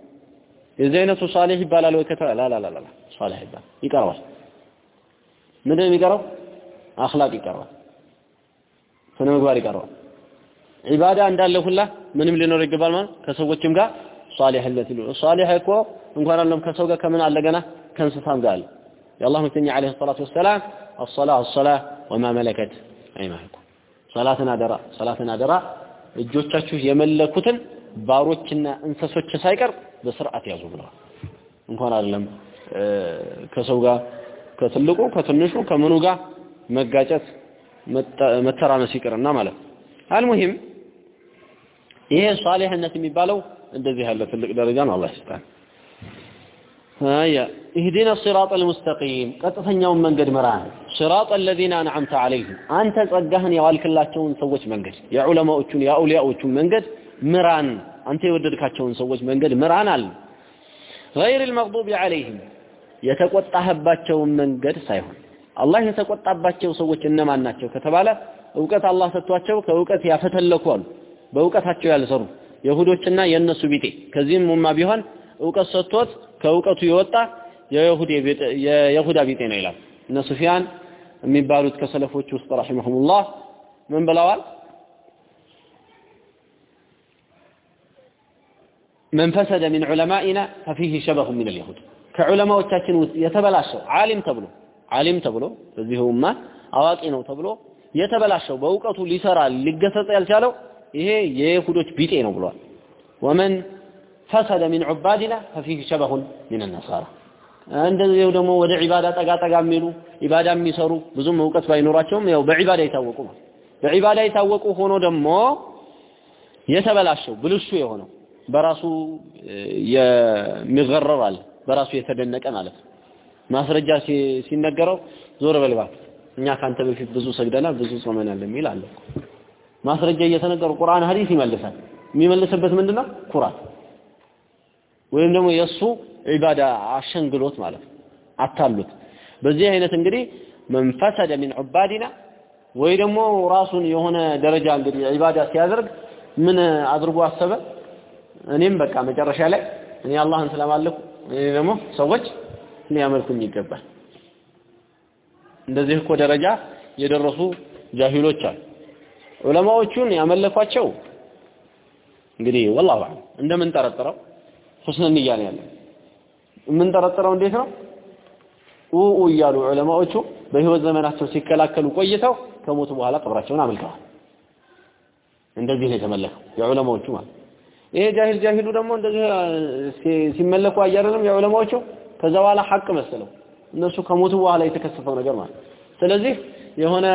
የዚህ አይነቱ ሷሊህ ይባላል ወይ ከተባለ ላ ላ ላ ላ ሷሊህ ይባላል ይቀርባል። ምንድን የሚቀረው? አኽላቅ ይቀርባል፣ ስነ ምግባር ይቀርባል። ዒባዳ እንዳለ ሁላ ምንም ሊኖር ይገባል ማለት ከሰዎችም ጋር ሷሊህነት ይሉ ሷሊህ እኮ እንኳን አለም ከሰው ጋር ከምን አለ ገና ከእንስሳም ጋር አለ። የአላህ መልክተኛ ዓለይሂ ሰላቱ ወሰላም አሰላ አሰላ ወማ መለከት አይማንኩም ሰላትን አደራ ሰላትን አደራ እጆቻችሁ የመለኩትን ባሮችና እንሰሶች ሳይቀር በስርዓት ያዙ ብለዋል። እንኳን አይደለም ከሰው ጋር ከትልቁ ከትንሹ ከምኑ ጋር መጋጨት መተራመስ ይቅርና ማለት ነው። አልሙሂም ይሄ ሷሊህነት የሚባለው እንደዚህ ያለ ትልቅ ነው። አላህ አያ ኢህዲና ሲራጠል ሙስተቂም ቀጥተኛውን መንገድ ምራን። ሲራጠ الذين انعمت عليهم አንተ ጸጋህን ያዋልክላቸውን ሰዎች መንገድ የዑለማዎቹን የአውሊያዎቹን መንገድ ምራን። አንተ የወደድካቸውን ሰዎች መንገድ ምራን አለ። غير المغضوب عليهم የተቆጣህባቸውን መንገድ ሳይሆን አላህ የተቆጣባቸው ሰዎች እነማን ናቸው ከተባለ እውቀት አላህ ሰጥቷቸው ከእውቀት ያፈተለኩ አሉ። በእውቀታቸው ያልሰሩ የሁዶችና የእነሱ ቢጤ ከዚህም ኡማ ቢሆን እውቀት ሰጥቶት ከእውቀቱ የወጣ የይሁዳ ቢጤ ነው ይላል። እነ ሱፊያን የሚባሉት ከሰለፎች ውስጥ ረሒመሁሙላህ ምን ብለዋል? መን ፈሰደ ሚን ዑለማኢና ፈፊህ ሸበሁ ሚን አልየሁድ ከዑለማዎቻችን ውስጥ የተበላሸው ዓሊም ተብሎ ዓሊም ተብሎ በዚህ ኡማ አዋቂ ነው ተብሎ የተበላሸው በእውቀቱ ሊሰራ ሊገሰጽ ያልቻለው ይሄ የይሁዶች ቢጤ ነው ብሏል። ወመን ፈሰደ ሚን ዑባዲና ፈፊህ ሸበሁን ሚን ነሳራ እንደዚሁ ደግሞ ወደ ዒባዳ ጠጋ ጠጋ የሚሉ ዒባዳ የሚሰሩ ብዙም እውቀት ባይኖራቸውም ያው በዒባዳ የታወቁ ነው። በዒባዳ የታወቁ ሆኖ ደግሞ የተበላሸው ብልሹ የሆነው በራሱ የሚገረር በራሱ የተደነቀ ማለት ነው። ማስረጃ ሲነገረው ዞር በልባት እኛ ካንተ በፊት ብዙ ሰግደናል፣ ብዙ ጾመናል የሚል አለ። ማስረጃ እየተነገረው ቁርአን ሐዲስ ይመልሳል። የሚመልስበት ምንድነው? ኩራት ወይም ደግሞ የእሱ ዒባዳ አሸንግሎት ማለት ነው፣ አታሉት። በዚህ አይነት እንግዲህ መንፈሰደ ሚን ዑባዲና ወይ ደግሞ ራሱን የሆነ ደረጃ እንግዲህ ዒባዳ ሲያደርግ ምን አድርጎ አሰበ? እኔም በቃ መጨረሻ ላይ እኔ አላህን ስለማለኩ እኔ ደግሞ ሰዎች ሊያመልኩኝ ይገባል። እንደዚህ እኮ ደረጃ የደረሱ ጃሂሎች አሉ። ዑለማዎቹን ያመለኳቸው እንግዲህ ወላሁ አዕለም እንደምንጠረጥረው ሁስነ ንያ ነው ያለው። የምንጠረጥረው እንዴት ነው? ኡኡ እያሉ ዑለማዎቹ በህይወት ዘመናቸው ሲከላከሉ ቆይተው ከሞቱ በኋላ ቀብራቸውን አመልከዋል። እንደዚህ ነው የተመለከው የዑለማዎቹ ማለት ይሄ ጃሂል ጃሂሉ ደግሞ እንደዚህ ሲመለኩ አያረንም የዑለማዎቹ ከዛ በኋላ ሐቅ መሰለው እነሱ ከሞቱ በኋላ የተከሰተው ነገር ማለት ስለዚህ የሆነ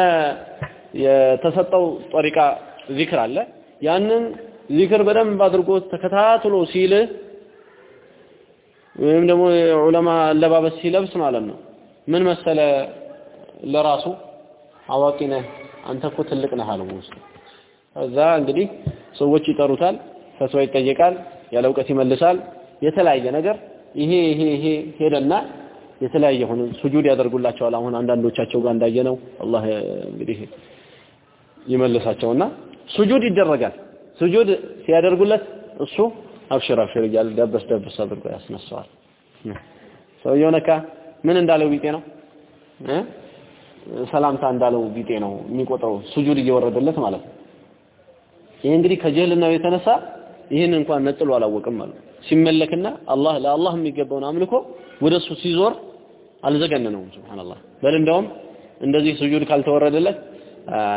የተሰጠው ጠሪቃ ዚክር አለ ያንን ዚክር በደንብ አድርጎ ተከታትሎ ሲል ወይም ደግሞ የዑለማ አለባበስ ሲለብስ ማለት ነው። ምን መሰለ ለራሱ? አዋቂ ነህ አንተ እኮ ትልቅ ነህ አለው ከዛ እንግዲህ ሰዎች ይጠሩታል ፈትዋ ይጠየቃል ያለ እውቀት ይመልሳል። የተለያየ ነገር ይሄ ይሄ ይሄ ሄደና የተለያየ ሆነ ሱጁድ ያደርጉላቸዋል። አሁን አንዳንዶቻቸው ጋር እንዳየነው አላህ እንግዲህ ይመልሳቸውና ሱጁድ ይደረጋል። ሱጁድ ሲያደርጉለት እሱ አብሽር አብሽር እያለ ደበስ ደበስ አድርጎ ያስነሳዋል። ሰውየው ነካ ምን እንዳለው ቢጤ ነው? ሰላምታ እንዳለው ቢጤ ነው የሚቆጥረው ሱጁድ እየወረደለት ማለት ነው። ይሄ እንግዲህ ከጀህልናው የተነሳ ይህን እንኳን ነጥሎ አላወቅም ማለት ሲመለክና አላህ ለአላህ የሚገባውን አምልኮ ወደሱ ሲዞር አልዘገነነውም ሱብሃንአላህ። በል እንደውም እንደዚህ ሱጁድ ካልተወረደለት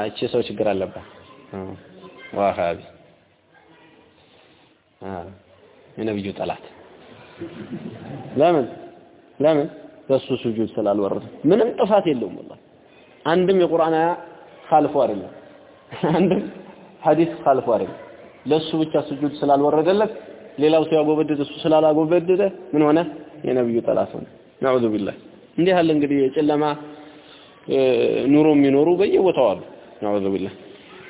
እቺ ሰው ችግር አለባት። ዋሃቢ የነብዩ ጠላት። ለምን? ለምን? በሱ ስጁድ ስላልወረደ። ምንም ጥፋት የለውም ወላሂ። አንድም የቁርአን አያ ካልፎ አይደለም። አንድም ሐዲስ ካልፎ አይደለም። ለሱ ብቻ ስጁድ ስላልወረደለት ሌላው ሲያጎበድድ እሱ ስላላጎበደደ ምን ሆነ? የነብዩ ጠላት ሆነ። ነዑዙ ቢላህ። እንዲህ ያለ እንግዲህ የጨለማ ኑሮ የሚኖሩ በየቦታው አሉ። ነዑዙ ቢላህ።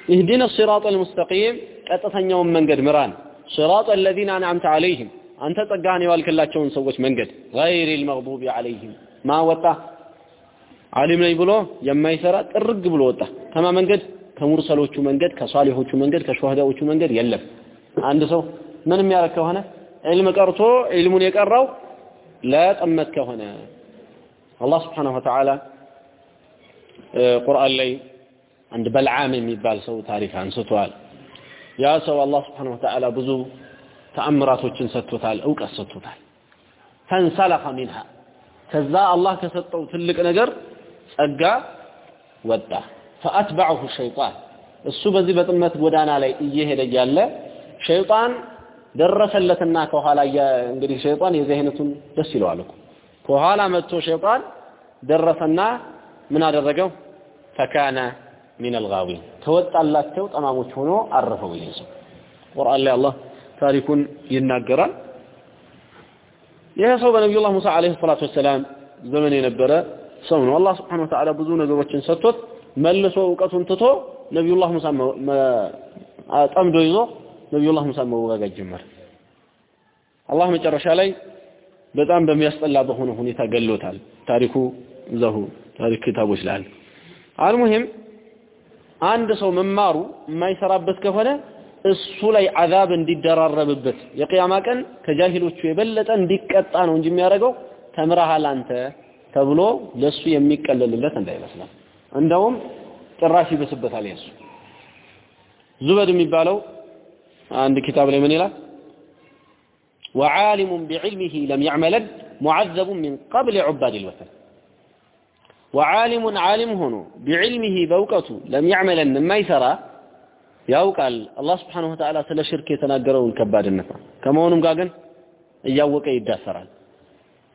ኢህዲነ ሲራጠል ሙስተቂም ቀጥተኛውን መንገድ ምራን። صراط الذين انعمت عليهم አንተ ጸጋህን የዋልክላቸውን ሰዎች መንገድ غير المغضوب عليهم ማ ወጣ ዓሊም ነኝ ብሎ የማይሰራ ጥርግ ብሎ ወጣ ከማ መንገድ ከሙርሰሎቹ መንገድ ከሷሊሆቹ መንገድ ከሹሃዳዎቹ መንገድ የለም አንድ ሰው ምን የሚያደርግ ከሆነ ዒልም ቀርቶ ዒልሙን የቀራው ለጥመት ከሆነ አላህ ስብሓነሁ ወተዓላ ቁርአን ላይ አንድ በልዓም የሚባል ሰው ታሪክ አንስቷል ያ ሰው አላህ ስብሓነሁ ወተዓላ ብዙ ተአምራቶችን ሰጥቶታል እውቀት ሰጥቶታል። ፈንሰለኸ ሚንሃ ከዛ አላህ ከሰጠው ትልቅ ነገር ጸጋ ወጣ። ፈአትበዐሁ ሸይጣን እሱ በዚህ በጥመት ጎዳና ላይ እየሄደ እያለ ሸይጣን ደረሰለትና ከኋላ እንግዲህ ሸይጣን የዚህ አይነቱን ደስ ይለዋል እኮ። ከኋላ መጥቶ ሸይጣን ደረሰና ምን አደረገው? ፈካነ ሚን አልጋዊን ከወጣላቸው ጠማሞች ሆኖ አረፈው ሰው። ቁርአን ላይ አላህ ታሪኩን ይናገራል። ይሄ ሰው በነቢዩላህ ሙሳ አለይሂ ሰላቱ ወሰላም ዘመን የነበረ ሰው ነው። አላህ ስብሓነሁ ወተዓላ ብዙ ነገሮችን ሰጥቶት መልሶ እውቀቱን ትቶ ነቢዩላህ ሙሳ ጠምዶ ይዞ ነቢዩላህ ሙሳ መወጋጋት ጀመረ። አላህ መጨረሻ ላይ በጣም በሚያስጠላ በሆነ ሁኔታ ገሎታል። ታሪኩ እዛሁ ታሪክ ክታቦች ላይ አልሙሂም አንድ ሰው መማሩ የማይሰራበት ከሆነ እሱ ላይ አዛብ እንዲደራረብበት የቅያማ ቀን ከጃሂሎቹ የበለጠ እንዲቀጣ ነው እንጂ የሚያደርገው ተምረሃል አንተ ተብሎ ለሱ የሚቀለልለት እንዳይመስላል። እንደውም ጭራሽ ይብስበታል የሱ ዙበድ የሚባለው አንድ ኪታብ ላይ ምን ይላል? ወዓሊሙን ቢዕልሚሂ ለም ያዕመለድ ሙዓዘቡን ሚን ቀብል ዑባድ ልወተን وعالم عالم ሆኖ بعلمه በእውቀቱ لم يعملن የማይሰራ ያውቃል አላህ Subhanahu Wa Ta'ala ስለ ሽርክ የተናገረውን ከባድነት ከመሆኑም ጋር ግን እያወቀ ይዳፈራል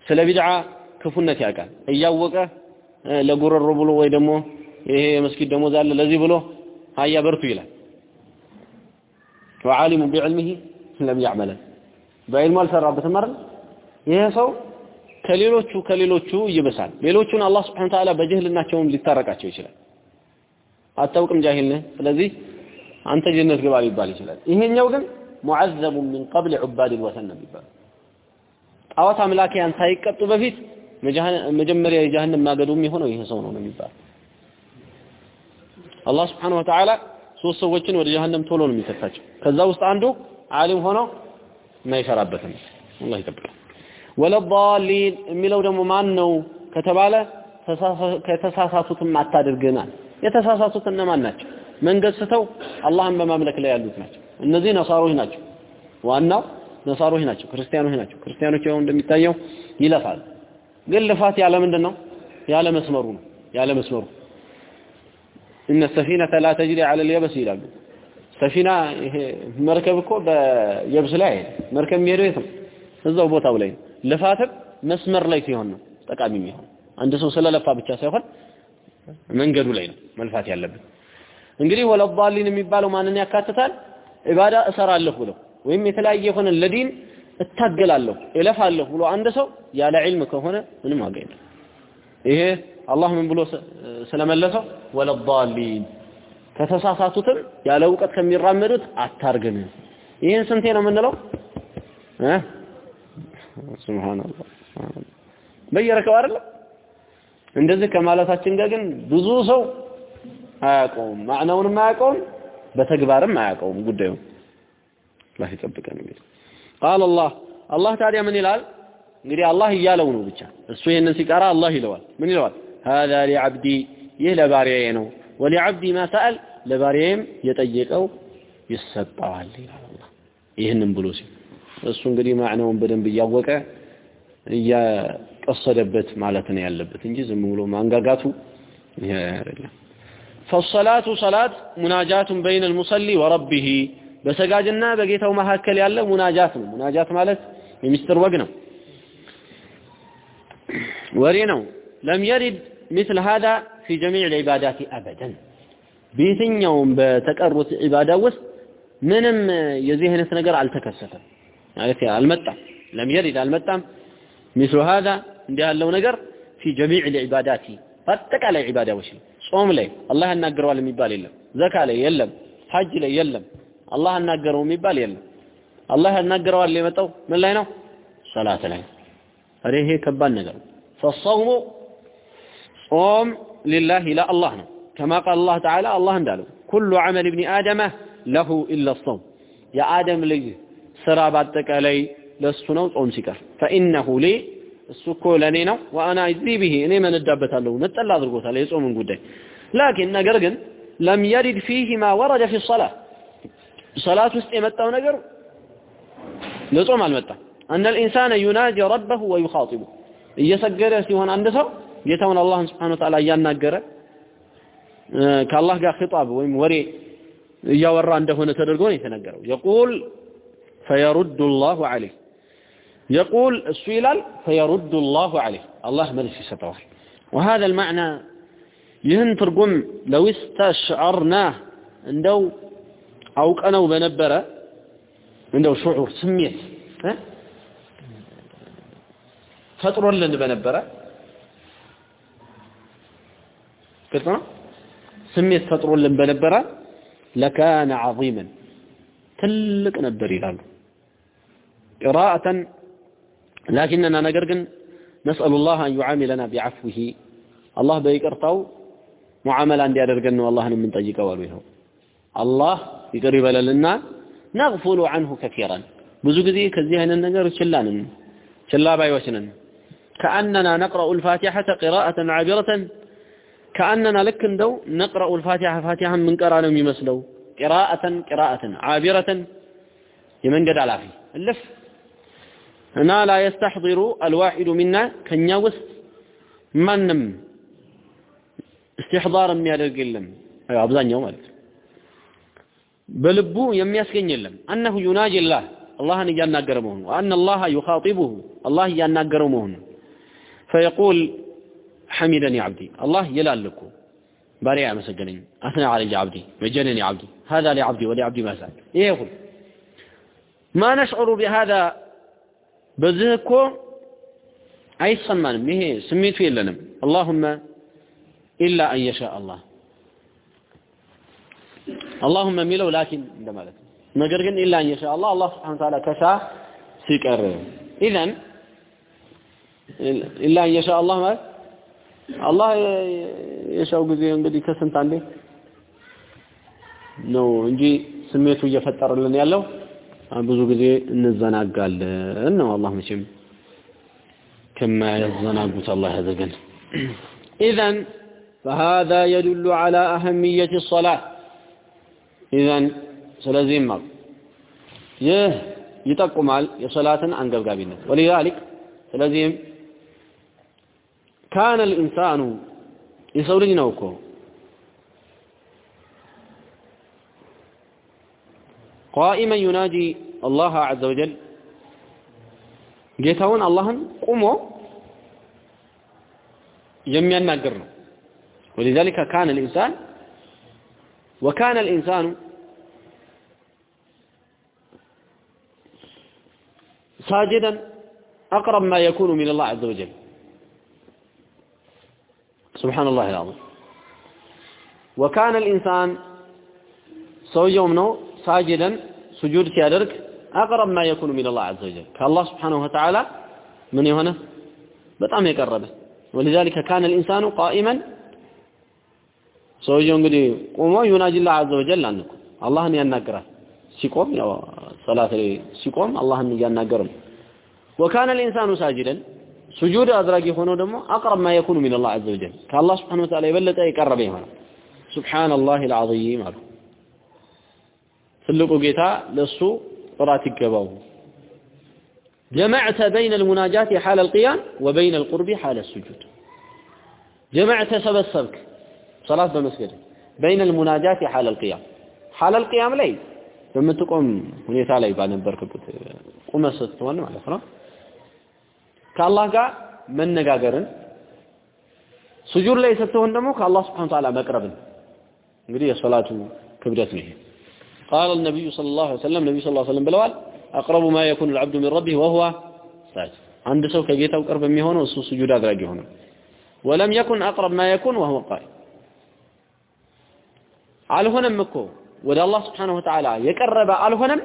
ስለ ቢድዓ ክፉነት ያውቃል እያወቀ ለጉረሮ ብሎ ወይ ደግሞ ይሄ የመስጊድ ደሞዝ አለ ለዚህ ብሎ ሀያ በርቱ ይላል وعالم بعلمه لم يعمل በዕልሙ አልሰራበትም አይደል ይሄ ሰው ከሌሎቹ ከሌሎቹ ይብሳል። ሌሎቹን አላህ ስብሐነ ወተዓላ በጅህልናቸውም ሊታረቃቸው ይችላል። አታውቅም፣ ጃሂል ነህ፣ ስለዚህ አንተ ጀነት ግባ ሊባል ይችላል። ይሄኛው ግን ሙዐዘቡ ሚን ቀብል ዑባድ ወተን ነው ጣዖት አምላኪያን ሳይቀጡ በፊት መጀመሪያ የጀሀነም ማገዱም የሆነው ይሄ ሰው ነው ነው አላህ ስብሐነ ወተዓላ ሶስት ሰዎችን ወደ ጀሃነም ቶሎ ነው የሚከታቸው። ከዛ ውስጥ አንዱ ዓሊም ሆኖ የማይሰራበትን አላህ ይጠብቃል። ወለዳሊን የሚለው ደግሞ ማን ነው ከተባለ ከተሳሳቱትም አታድርገናል። የተሳሳቱት እነማን ናቸው? መንገድ ስተው አላህን በማምለክ ላይ ያሉት ናቸው። እነዚህ ነሳሮች ናቸው። ዋናው ነሳሮች ናቸው። ክርስቲያኖች ናቸው። ክርስቲያኖች ያው እንደሚታየው ይለፋል። ግን ልፋት ያለ ምንድን ነው ያለ መስመሩ ነው። ያለ መስመሩ እነ ሰፊነተ ላ ተጅሪ ዐለ ልየበስ ይላሉ። ሰፊና ይሄ መርከብ እኮ በየብስ ላይ መርከብ የሚሄደው የት ነው እዛው ቦታው ላይ ልፋትም መስመር ላይ ሲሆን ነው ጠቃሚ የሚሆን አንድ ሰው ስለለፋ ብቻ ሳይሆን መንገዱ ላይ ነው መልፋት ያለብን። እንግዲህ ወለዳሊን የሚባለው ማንን ያካትታል? ኢባዳ እሰራለሁ ብለው ወይም የተለያየ የሆነ ለዲን እታገላለሁ እለፋለሁ ብሎ አንድ ሰው ያለ ዒልም ከሆነ ምንም ዋጋ የለም ይሄ አላህ ምን ብሎ ስለመለሰው ወለዳሊን ከተሳሳቱትም ያለ እውቀት ከሚራመዱት አታርገን ይህን ስንቴ ነው የምንለው ሱብሃንአላህ በየረከው አይደለ እንደዚህ ከማለታችን ጋር ግን ብዙ ሰው አያውቀውም ማዕናውንም አያውቀውም በተግባርም አያውቀውም ጉዳዩ አላህ ይጠብቀን እንግዲህ ቃል አላህ አላህ ታዲያ ምን ይላል እንግዲህ አላህ እያለው ነው ብቻ እሱ ይህንን ሲቀራ አላህ ይለዋል ምን ይለዋል هذا لعبدي ይህ ለባሪያዬ ነው ወሊዓብዲ ማ ሰአል ለባሪያዬም የጠየቀው ይሰጠዋል ይላል አላህ ይህንን ብሎ ሲል እሱ እንግዲህ ማዕናውን በደንብ እያወቀ እያቀሰደበት ማለት ነው ያለበት እንጂ ዝም ብሎ ማንጋጋቱ ይሄ አይደለም። ፈሰላቱ ሰላት ሙናጃቱን በይነ ልሙሰሊ ወረቢሂ በሰጋጅና በጌታው መካከል ያለ ሙናጃት ነው። ሙናጃት ማለት የሚስጥር ወግ ነው፣ ወሬ ነው። ለም የሪድ ሚስል ሀዳ ፊ ጀሚዕ ልዒባዳት አበደን በየትኛውም በተቀሩት ዒባዳ ውስጥ ምንም የዚህ አይነት ነገር አልተከሰተም። ማለት ያልመጣ لم يرد المتام مثل هذا عندها اللو نقر في جميع العبادات فاتك على عبادة وشي صوم لي الله ناقر والمي بال يلم زكا لي يلم حج لي يلم الله ناقر والمي بال يلم الله ناقر واللي متو من لينا صلاة لين فريه كبان نقر فالصوم صوم لله لا الله كما قال الله تعالى الله اندال كل عمل ابن آدم له إلا الصوم يا آدم ليه ስራ በአጠቃላይ ለሱ ነው ጾም ሲቀር فإنه لي እሱ እኮ ለእኔ ነው ወአና እዚ ብሄ እኔ መነዳበታለሁ ነጠላ አድርጎታል የጾምን ጉዳይ ላኪን ነገር ግን ለም የሪድ ፊህ ማ ወረደ ፊ ሰላ ሰላት ውስጥ የመጣው ነገር ለጾም አልመጣም አነ ልኢንሳነ ዩናጂ ረበሁ ወዩኻጢቡ እየሰገደ ሲሆን አንድ ሰው ጌታውን አላህን ስብሓን ወተዓላ እያናገረ ከአላህ ጋር ኺጣብ ወይም ወሬ እያወራ እንደሆነ ተደርጎ ነው የተነገረው የቁል فيرد الله عليه. يقول السيلال فيرد الله عليه. الله مرسي ستوار وهذا المعنى يهنترقم لو استشعرناه. عندو أو كانوا بنبرة عنده شعور سميت. ها؟ فطر لن بنبرة. فطر سميت فطر لن بنبرة. لكان عظيما. تلك نبري يلالو قراءة لكننا نقرقن نسأل الله أن يعاملنا بعفوه الله بيقرطو معاملة عندي أدرقن والله من طيق والويه الله يقرب لنا نغفل عنه كثيرا ብዙ ጊዜ ከዚህ አይነት ነገር ችላንን ችላ ባይወስነን كأننا نقرأ الفاتحة قراءة عابرة كأننا لك እንደው نقرأ الفاتحة فاتحة من ቀራ ነው የሚመስለው قراءة قراءة عابرة የመንገድ አላፊ እልፍ እና لا يستحضر الواحد منا ከኛ ውስጥ ማንም استحضار የሚያደርግ የለም አብዛኛው ማለት ነው በልቡ የሚያስገኝ የለም أنه يناجي الله አላህን እያናገረ መሆኑ وأن الله يخاطبه አላህ እያናገረው መሆኑ فيقول حمدني عبدي الله يلالك بارع مسجنين أثنى علي عبدي مجنني عبدي هذا لعبدي ولعبدي ما سأل إيه يقول ما نشعر بهذا በዚህ እኮ አይሰማንም። ይሄ ስሜቱ የለንም። አላሁመ ኢላ አንየሻ አላህ አላሁመ የሚለው ላኪን እንደማለት ነው። ነገር ግን ኢላ አንየሻ አላህ አላህ ሱብሓነሁ ወተዓላ ከሻ ሲቀር ኢዘን ኢላ አንየሻ አላህ ማለት አላህ የሻው ጊዜ እንግዲህ ከስንት አንዴ ነው እንጂ ስሜቱ እየፈጠረልን ያለው ብዙ ጊዜ እንዘናጋለን ነው አላህ መቼም ከማያዘናጉት አላህ ያዘገን إذا فهذا يدل على أهمية الصلاة إذا ስለዚህም አሉ ይህ ይጠቁማል የሶላትን አንገብጋቢነት ወሊዛሊክ ስለዚህም ካነ ልኢንሳኑ የሰው ልጅ ነው እኮ ቃኢመን ዩናጂ አላህ አዘ ወጀል ጌታውን አላህን ቁሞ የሚያናግር ነው ولذلك كان الإنسان وكان الإنسان ساجدا أقرب ما يكون من الله عز وجل سبحان الله العظيم وكان الإنسان ሰውየውም ነው ሳጅደን ስጁድ ሲያደርግ أقرب ما يكون من الله عز وجل። ከአላህ سبحانه وتعالى ምን የሆነ? በጣም የቀረበ። ولذلك كان الإنسان قائما። ሰውየው እንግዲህ ቆሞ يناجي الله عز وجل እኮ አላህን ያናግራል። ሲቆም ያው ሰላት ሲቆም አላህን እያናገረ ነው። وكان الإنسان ساجدا። ስጁድ አድራጊ ሆነው ደግሞ أقرب ما يكون من الله عز وجل። ከአላህ سبحانه وتعالى የበለጠ የቀረበ ይሆናል። ሱብሓነላህ አልዓዚም አሉ ትልቁ ጌታ ለሱ ጥራት ይገባው جمعت بين المناجاة حال القيام وبين القرب حال السجود جمعت سبسبك صلاة بمسجد بين المناجاة حال القيام حال القيام لي በምትቆም ሁኔታ ላይ ባነበርክበት ቁመ ስትሆን ማለት ነው ከአላህ ጋር መነጋገርን ስጁድ ላይ ስትሆን ደግሞ ከአላህ ስብሐ ወተዓላ መቅረብን እንግዲህ የሶላቱ ክብደት ነው ይሄ قال النبي صلى الله عليه وسلم النبي صلى الله عليه وسلم ብለዋል أقرب ما يكون العبد من ربه وهو ساجد አንድ ሰው ከጌታው ቅርብ የሚሆነው እሱ ስጁድ አድራጊ ሆነ ولم يكن أقرب ما يكون وهو قائم አልሆነም እኮ ወደ አላህ Subhanahu Wa Ta'ala የቀረበ አልሆነም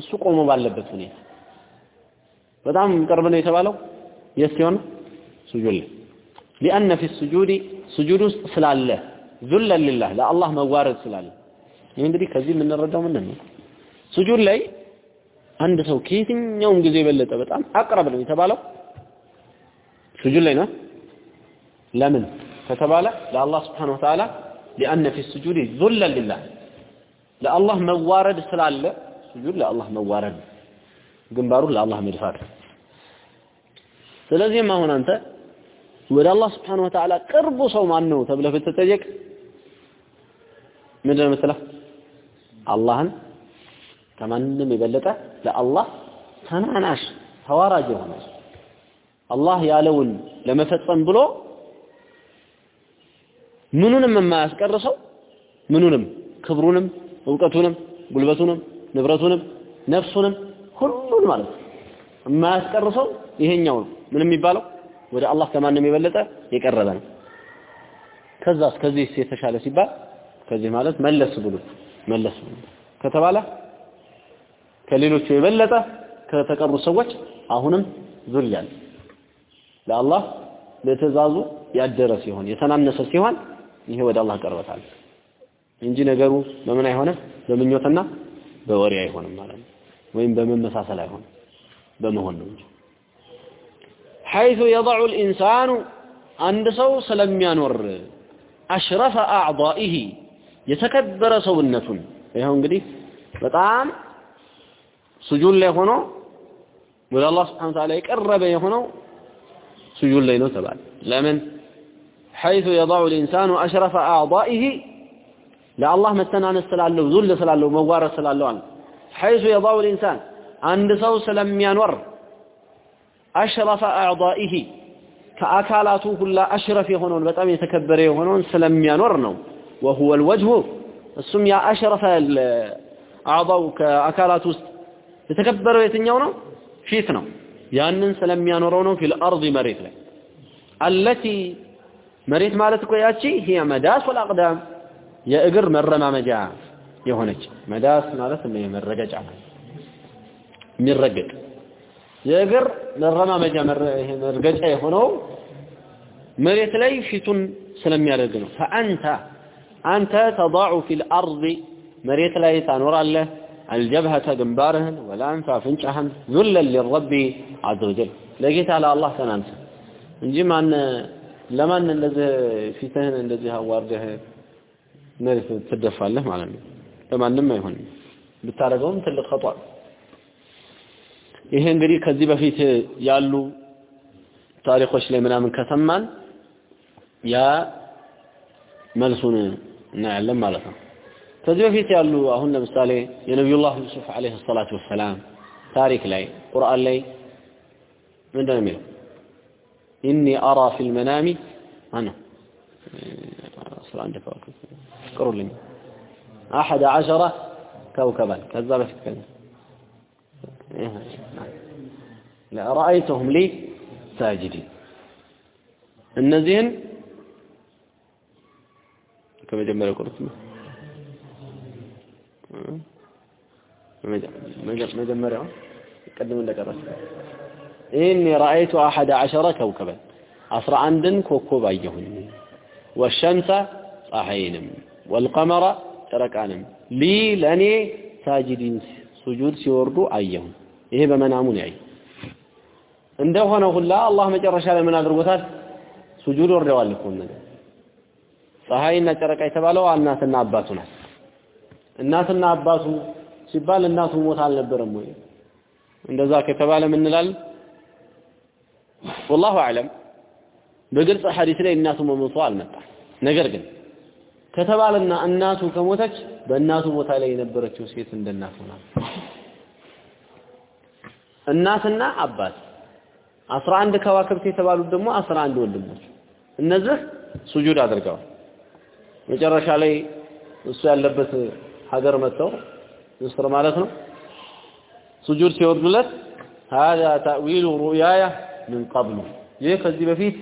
እሱ ቆሞ ባለበት ሁኔታ በጣም ቅርብ ነው የተባለው የስ ሲሆን ስጁድ ላይ لأن في السجود ስጁድ ውስጥ ስላለ ذلا لله ለአላህ መዋረድ ስላለ ይህ እንግዲህ ከዚህ የምንረዳው ምንድን ነው ስጁድ ላይ አንድ ሰው ከየትኛውም ጊዜ የበለጠ በጣም አቅረብ ነው የተባለው? ስጁድ ላይ ነው። ለምን? ከተባለ ለአላህ ስብሓነሁ ወተዓላ ሊአነ ፊ ስጁድ ዙለን ሊላህ ለአላህ መዋረድ ስላለ ስጁድ ለአላህ መዋረድ ግንባሩን ለአላህ መድፋት። ስለዚህም አሁን አንተ ወደ አላህ ስብሓነሁ ወተዓላ ቅርቡ ሰው ማን ነው ተብለህ ብትጠየቅ ምንድን ነው የምትለው አላህን ከማንም የበለጠ ለአላህ ተናናሽ ተዋራጅ የሆነ አላህ ያለውን ለመፈጸም ብሎ ምኑንም የማያስቀርሰው ምኑንም ክብሩንም እውቀቱንም ጉልበቱንም ንብረቱንም ነፍሱንም ሁሉን ማለት ነው የማያስቀርሰው ይሄኛው ነው። ምን የሚባለው ወደ አላህ ከማንም የበለጠ የቀረበ ነው። ከዛስ ከዚህ የተሻለ ሲባል ከዚህ ማለት መለስ ብሎ መለሱ ከተባለ ከሌሎቹ የበለጠ ከተቀሩ ሰዎች አሁንም ዙልያል ለአላህ ለትዕዛዙ ያደረ ሲሆን የተናነሰ ሲሆን ይሄ ወደ አላህ ቀርበታል እንጂ ነገሩ በምን አይሆንም? በምኞትና በወሬ አይሆንም ማለት ነው። ወይም በመመሳሰል አይሆንም በመሆን ነው እንጂ። حيث يضع الإنسان عند سو سلم ينور أشرف يتكبر سونتون ايهون قديف بطعام سجون ليهونو ولا الله سبحانه وتعالى يقرب يهونو سجون ليهونو تبع لمن حيث يضع الإنسان أشرف أعضائه لا الله متنا عن السلال له ذل سلال له موار سلال له حيث يضع الإنسان عند سو سلم ينور أشرف أعضائه كأكالاته كلها أشرف يهونون بطعام يتكبر يهونون سلم ينور نوم وهو الوجه السمية أشرف أعضوك أكالات وست يتكبر ويتنيونه فيثنا يعني سلم ينرونه في الأرض مريث لك. التي مريت مالتك وياتشي هي مداس والأقدام يا يأقر مر ما مجاعة يهونك مداس مالت من مرقج مرقج يأقر مر ما مجاعة مرقج يهونه مريث لي فيتن سلم يردنه فأنت فأنت አንተ ተضع في الارض መሬት ላይ ታኖራለህ الجبهة ግንባርህን ወላንፋ ፍንጫህን ذلا للرب عز وجل ለጌታ ለአላህ ተናንተ። እንጂ ማን ለማን እንደዚህ ፊትህን እንደዚህ አዋርደህ መሬት ትደፋለህ ማለት ነው? ለማንም አይሆንም። ብታደርገውም ትልቅ خطأ ይሄ እንግዲህ ከዚህ በፊት ያሉ ታሪኮች ላይ ምናምን ከሰማን ያ መልሱን እናያለን ማለት ነው ከዚህ በፊት ያሉ አሁን ለምሳሌ የነቢዩላህ ዩሱፍ አለይሂ ሰላቱ ወሰላም ታሪክ ላይ ቁርአን ላይ ምንድን ነው የሚለው ኢኒ አራ ፊል መናሚ ማነው አስራ አንድ ከዋክብት ቅሩልኝ አሐደ ዐሸረ ከውከባን ከዛ በፊት ከዛ ረአይተሁም ሊ ሳጅዲን እነዚህን ከመጀመሪያው ቁርጥ ነው መጀመሪያው ቅድም እንደቀረስ ኢኒ ረአይቱ አሐደ ዐሸረ ከውከበን አስራ አንድን ኮከብ አየሁኝ ወሸምሰ ፀሐይንም ወልቀመረ ጨረቃንም ሊ ለእኔ ሳጅዲን ሱጁድ ሲወርዱ አየሁኝ ይሄ በመናሙ ነው ያየው እንደሆነ ሁላ አላህ መጨረሻ ላይ ምን አድርጎታል ሱጁድ ወርደዋል እኮ ነገር ፀሐይና ጨረቃ የተባለው እናትና አባቱ ናት። እናትና አባቱ ሲባል እናቱ ሞት አልነበረም ወይ? እንደዛ ከተባለ ምን እንላለን? ወላሁ አዕለም። በግልጽ ሐዲስ ላይ እናቱ መሞቷ አልመጣም። ነገር ግን ከተባለና እናቱ ከሞተች በእናቱ ቦታ ላይ የነበረችው ሴት እንደ እናቱ ናት። እናትና አባት 11 ከዋክብት የተባሉት ደግሞ 11 ወንድሞች እነዚህ ሱጁድ አድርገዋል። መጨረሻ ላይ እሱ ያለበት ሀገር መጥተው ምስር ማለት ነው ሱጁድ ሲወርዱለት هذا تأويل رؤياي من قبل ይህ ከዚህ በፊት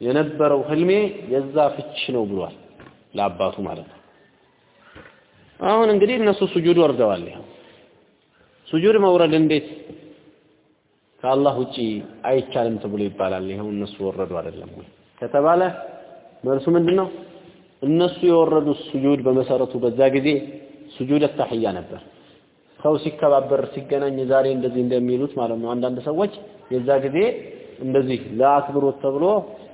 የነበረው ህልሜ የዛ ፍች ነው ብሏል ለአባቱ ማለት ነው አሁን እንግዲህ እነሱ ሱጁድ ወርደዋል ይኸው ሱጁድ መውረድ እንዴት ከአላህ ውጪ አይቻልም ተብሎ ይባላል ይኸው እነሱ ወረዱ አይደለም ወይ ከተባለ መልሱ ምንድነው እነሱ የወረዱት ሱጁድ በመሰረቱ በዛ ጊዜ ሱጁድ ተህያ ነበር። ሰው ሲከባበር ሲገናኝ ዛሬ እንደዚህ እንደሚሉት ማለት ነው። አንዳንድ ሰዎች የዛ ጊዜ እንደዚህ ለአክብሮት ተብሎ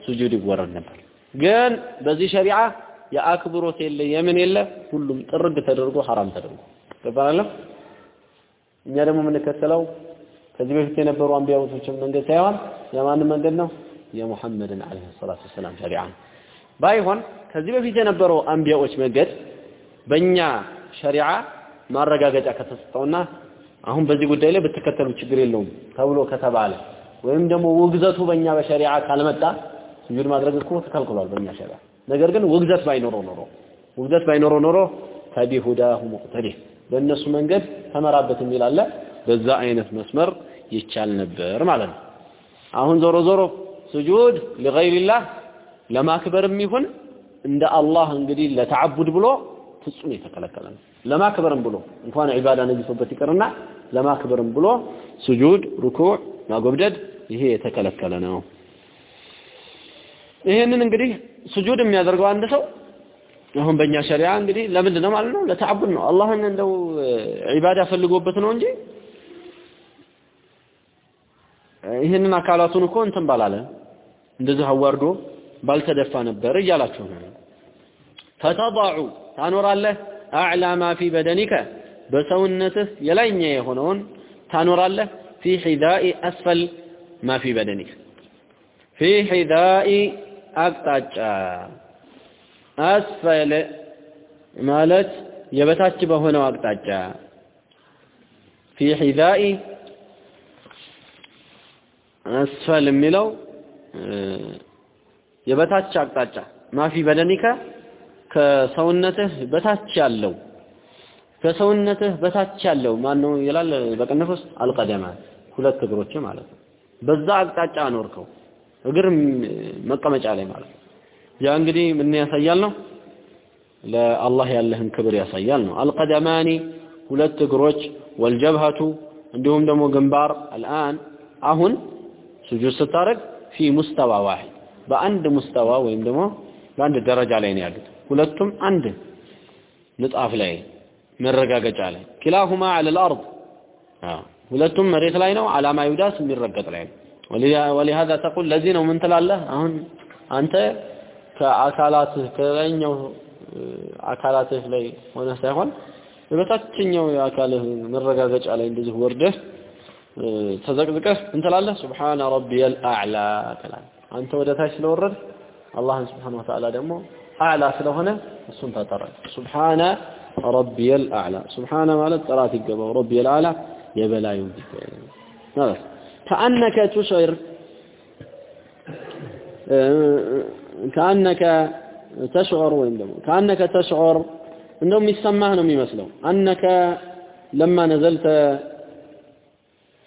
ሱጁድ ይወረድ ነበር። ግን በዚህ ሸሪዓ የአክብሮት የለ የምን የለ? ሁሉም ጥርግ ተደርጎ ሐራም ተደርጎ ገባናለ እኛ ደግሞ የምንከተለው ከዚህ በፊት የነበሩ አንቢያዎችን መንገድ ሳይሆን የማንን መንገድ ነው? የሙሐመድን አለይሂ ሰላቱ ወሰላም ሸሪዓ ነው ባይሆን ከዚህ በፊት የነበረው አንቢያዎች መንገድ በእኛ ሸሪዓ ማረጋገጫ ከተሰጠውና አሁን በዚህ ጉዳይ ላይ ብትከተሉ ችግር የለውም ተብሎ ከተባለ ወይም ደግሞ ውግዘቱ በእኛ በሸሪዓ ካልመጣ ስጁድ ማድረግ እኮ ተከልክሏል በእኛ ሸሪዓ። ነገር ግን ውግዘት ባይኖረው ኖሮ ውግዘት ባይኖረው ኖሮ ፈቢሁዳሁ ሙቅተዲህ በእነሱ መንገድ ተመራበት የሚል አለ። በዛ አይነት መስመር ይቻል ነበር ማለት ነው። አሁን ዞሮ ዞሮ ስጁድ ለገይሪላህ ለማክበርም ይሁን እንደ አላህ እንግዲህ ለተዓቡድ ብሎ ፍጹም የተከለከለ ነው። ለማክበርም ብሎ እንኳን ዒባዳ ነጅሶበት ይቅርና ለማክበርም ብሎ ስጁድ ሩኩዕ ማጎብደድ ይሄ የተከለከለ ነው። ይሄንን እንግዲህ ስጁድ የሚያደርገው አንድ ሰው አሁን በእኛ ሸሪዓ እንግዲህ ለምንድን ነው ማለት ነው? ለተዓቡድ ነው። አላህን እንደው ዒባዳ ፈልጎበት ነው እንጂ ይህንን አካላቱን እኮ እንትን ባላለ እንደዚህ አዋርዶ ባልተደፋ ነበር እያላችሁ ነው። ፈተضع ታኖራለህ? አዕላ ማ ፊ በደኒከ በሰውነትህ የላይኛ የሆነውን ታኖራለህ? ፊ ሒዛኢ አስፈል ማ ፊ በደኒከ ፊ ሒዛኢ አቅጣጫ አስፈል ማለት የበታች በሆነው አቅጣጫ ፊ ሒዛኢ አስፈል የሚለው የበታች አቅጣጫ ማፊ በደኒከ ከሰውነትህ በታች ያለው ከሰውነትህ በታች ያለው ማን ነው ይላል? በቅንፍ ውስጥ አልቀደማ ሁለት እግሮች ማለት ነው። በዛ አቅጣጫ አኖርከው እግር መቀመጫ ላይ ማለት ነው። ያ እንግዲህ ምን ያሳያል ነው? ለአላህ ያለህን ክብር ያሳያል ነው። አልቀደማኒ ሁለት እግሮች ወልጀብሀቱ እንዲሁም ደግሞ ግንባር አልአን። አሁን ስጁድ ስታደርግ ፊ ሙስተዋ ዋሂድ በአንድ ሙስተዋ ወይም ደግሞ በአንድ ደረጃ ላይ ነው ያሉት። ሁለቱም አንድ ንጣፍ ላይ መረጋገጫ ላይ ኪላሁማ አለል አርድ ሁለቱም መሬት ላይ ነው። አላማ ይውዳስ የሚረገጥ ላይ ወሊሃዛ ተቁል ለዚህ ነው ምን ትላለህ አሁን አንተ ከአካላትህ ከላይኛው አካላትህ ላይ ሆነ ሳይሆን በታችኛው የአካልህ መረጋገጫ ላይ እንደዚህ ወርደህ ተዘቅዝቀህ እንትላለህ ሱብሓነ ረቢየል አዕላ ትላለህ። አንተ ወደ ታች ስለወረድ አላህን ስብሓን ወተዓላ ደግሞ አዕላ ስለሆነ እሱን ታጠራል ሱብሓነ ረቢየል አዕላ። ሱብሓነ ማለት ጥራት ይገባው። ረቢየል አዕላ የበላዩ ማለት ከአነከ ቱሽር ከአነከ ተሽዑር ወይም ደግሞ ከአነከ ተሽዑር እንደው የሚሰማህ ነው የሚመስለው። አነከ ለማ ነዘልተ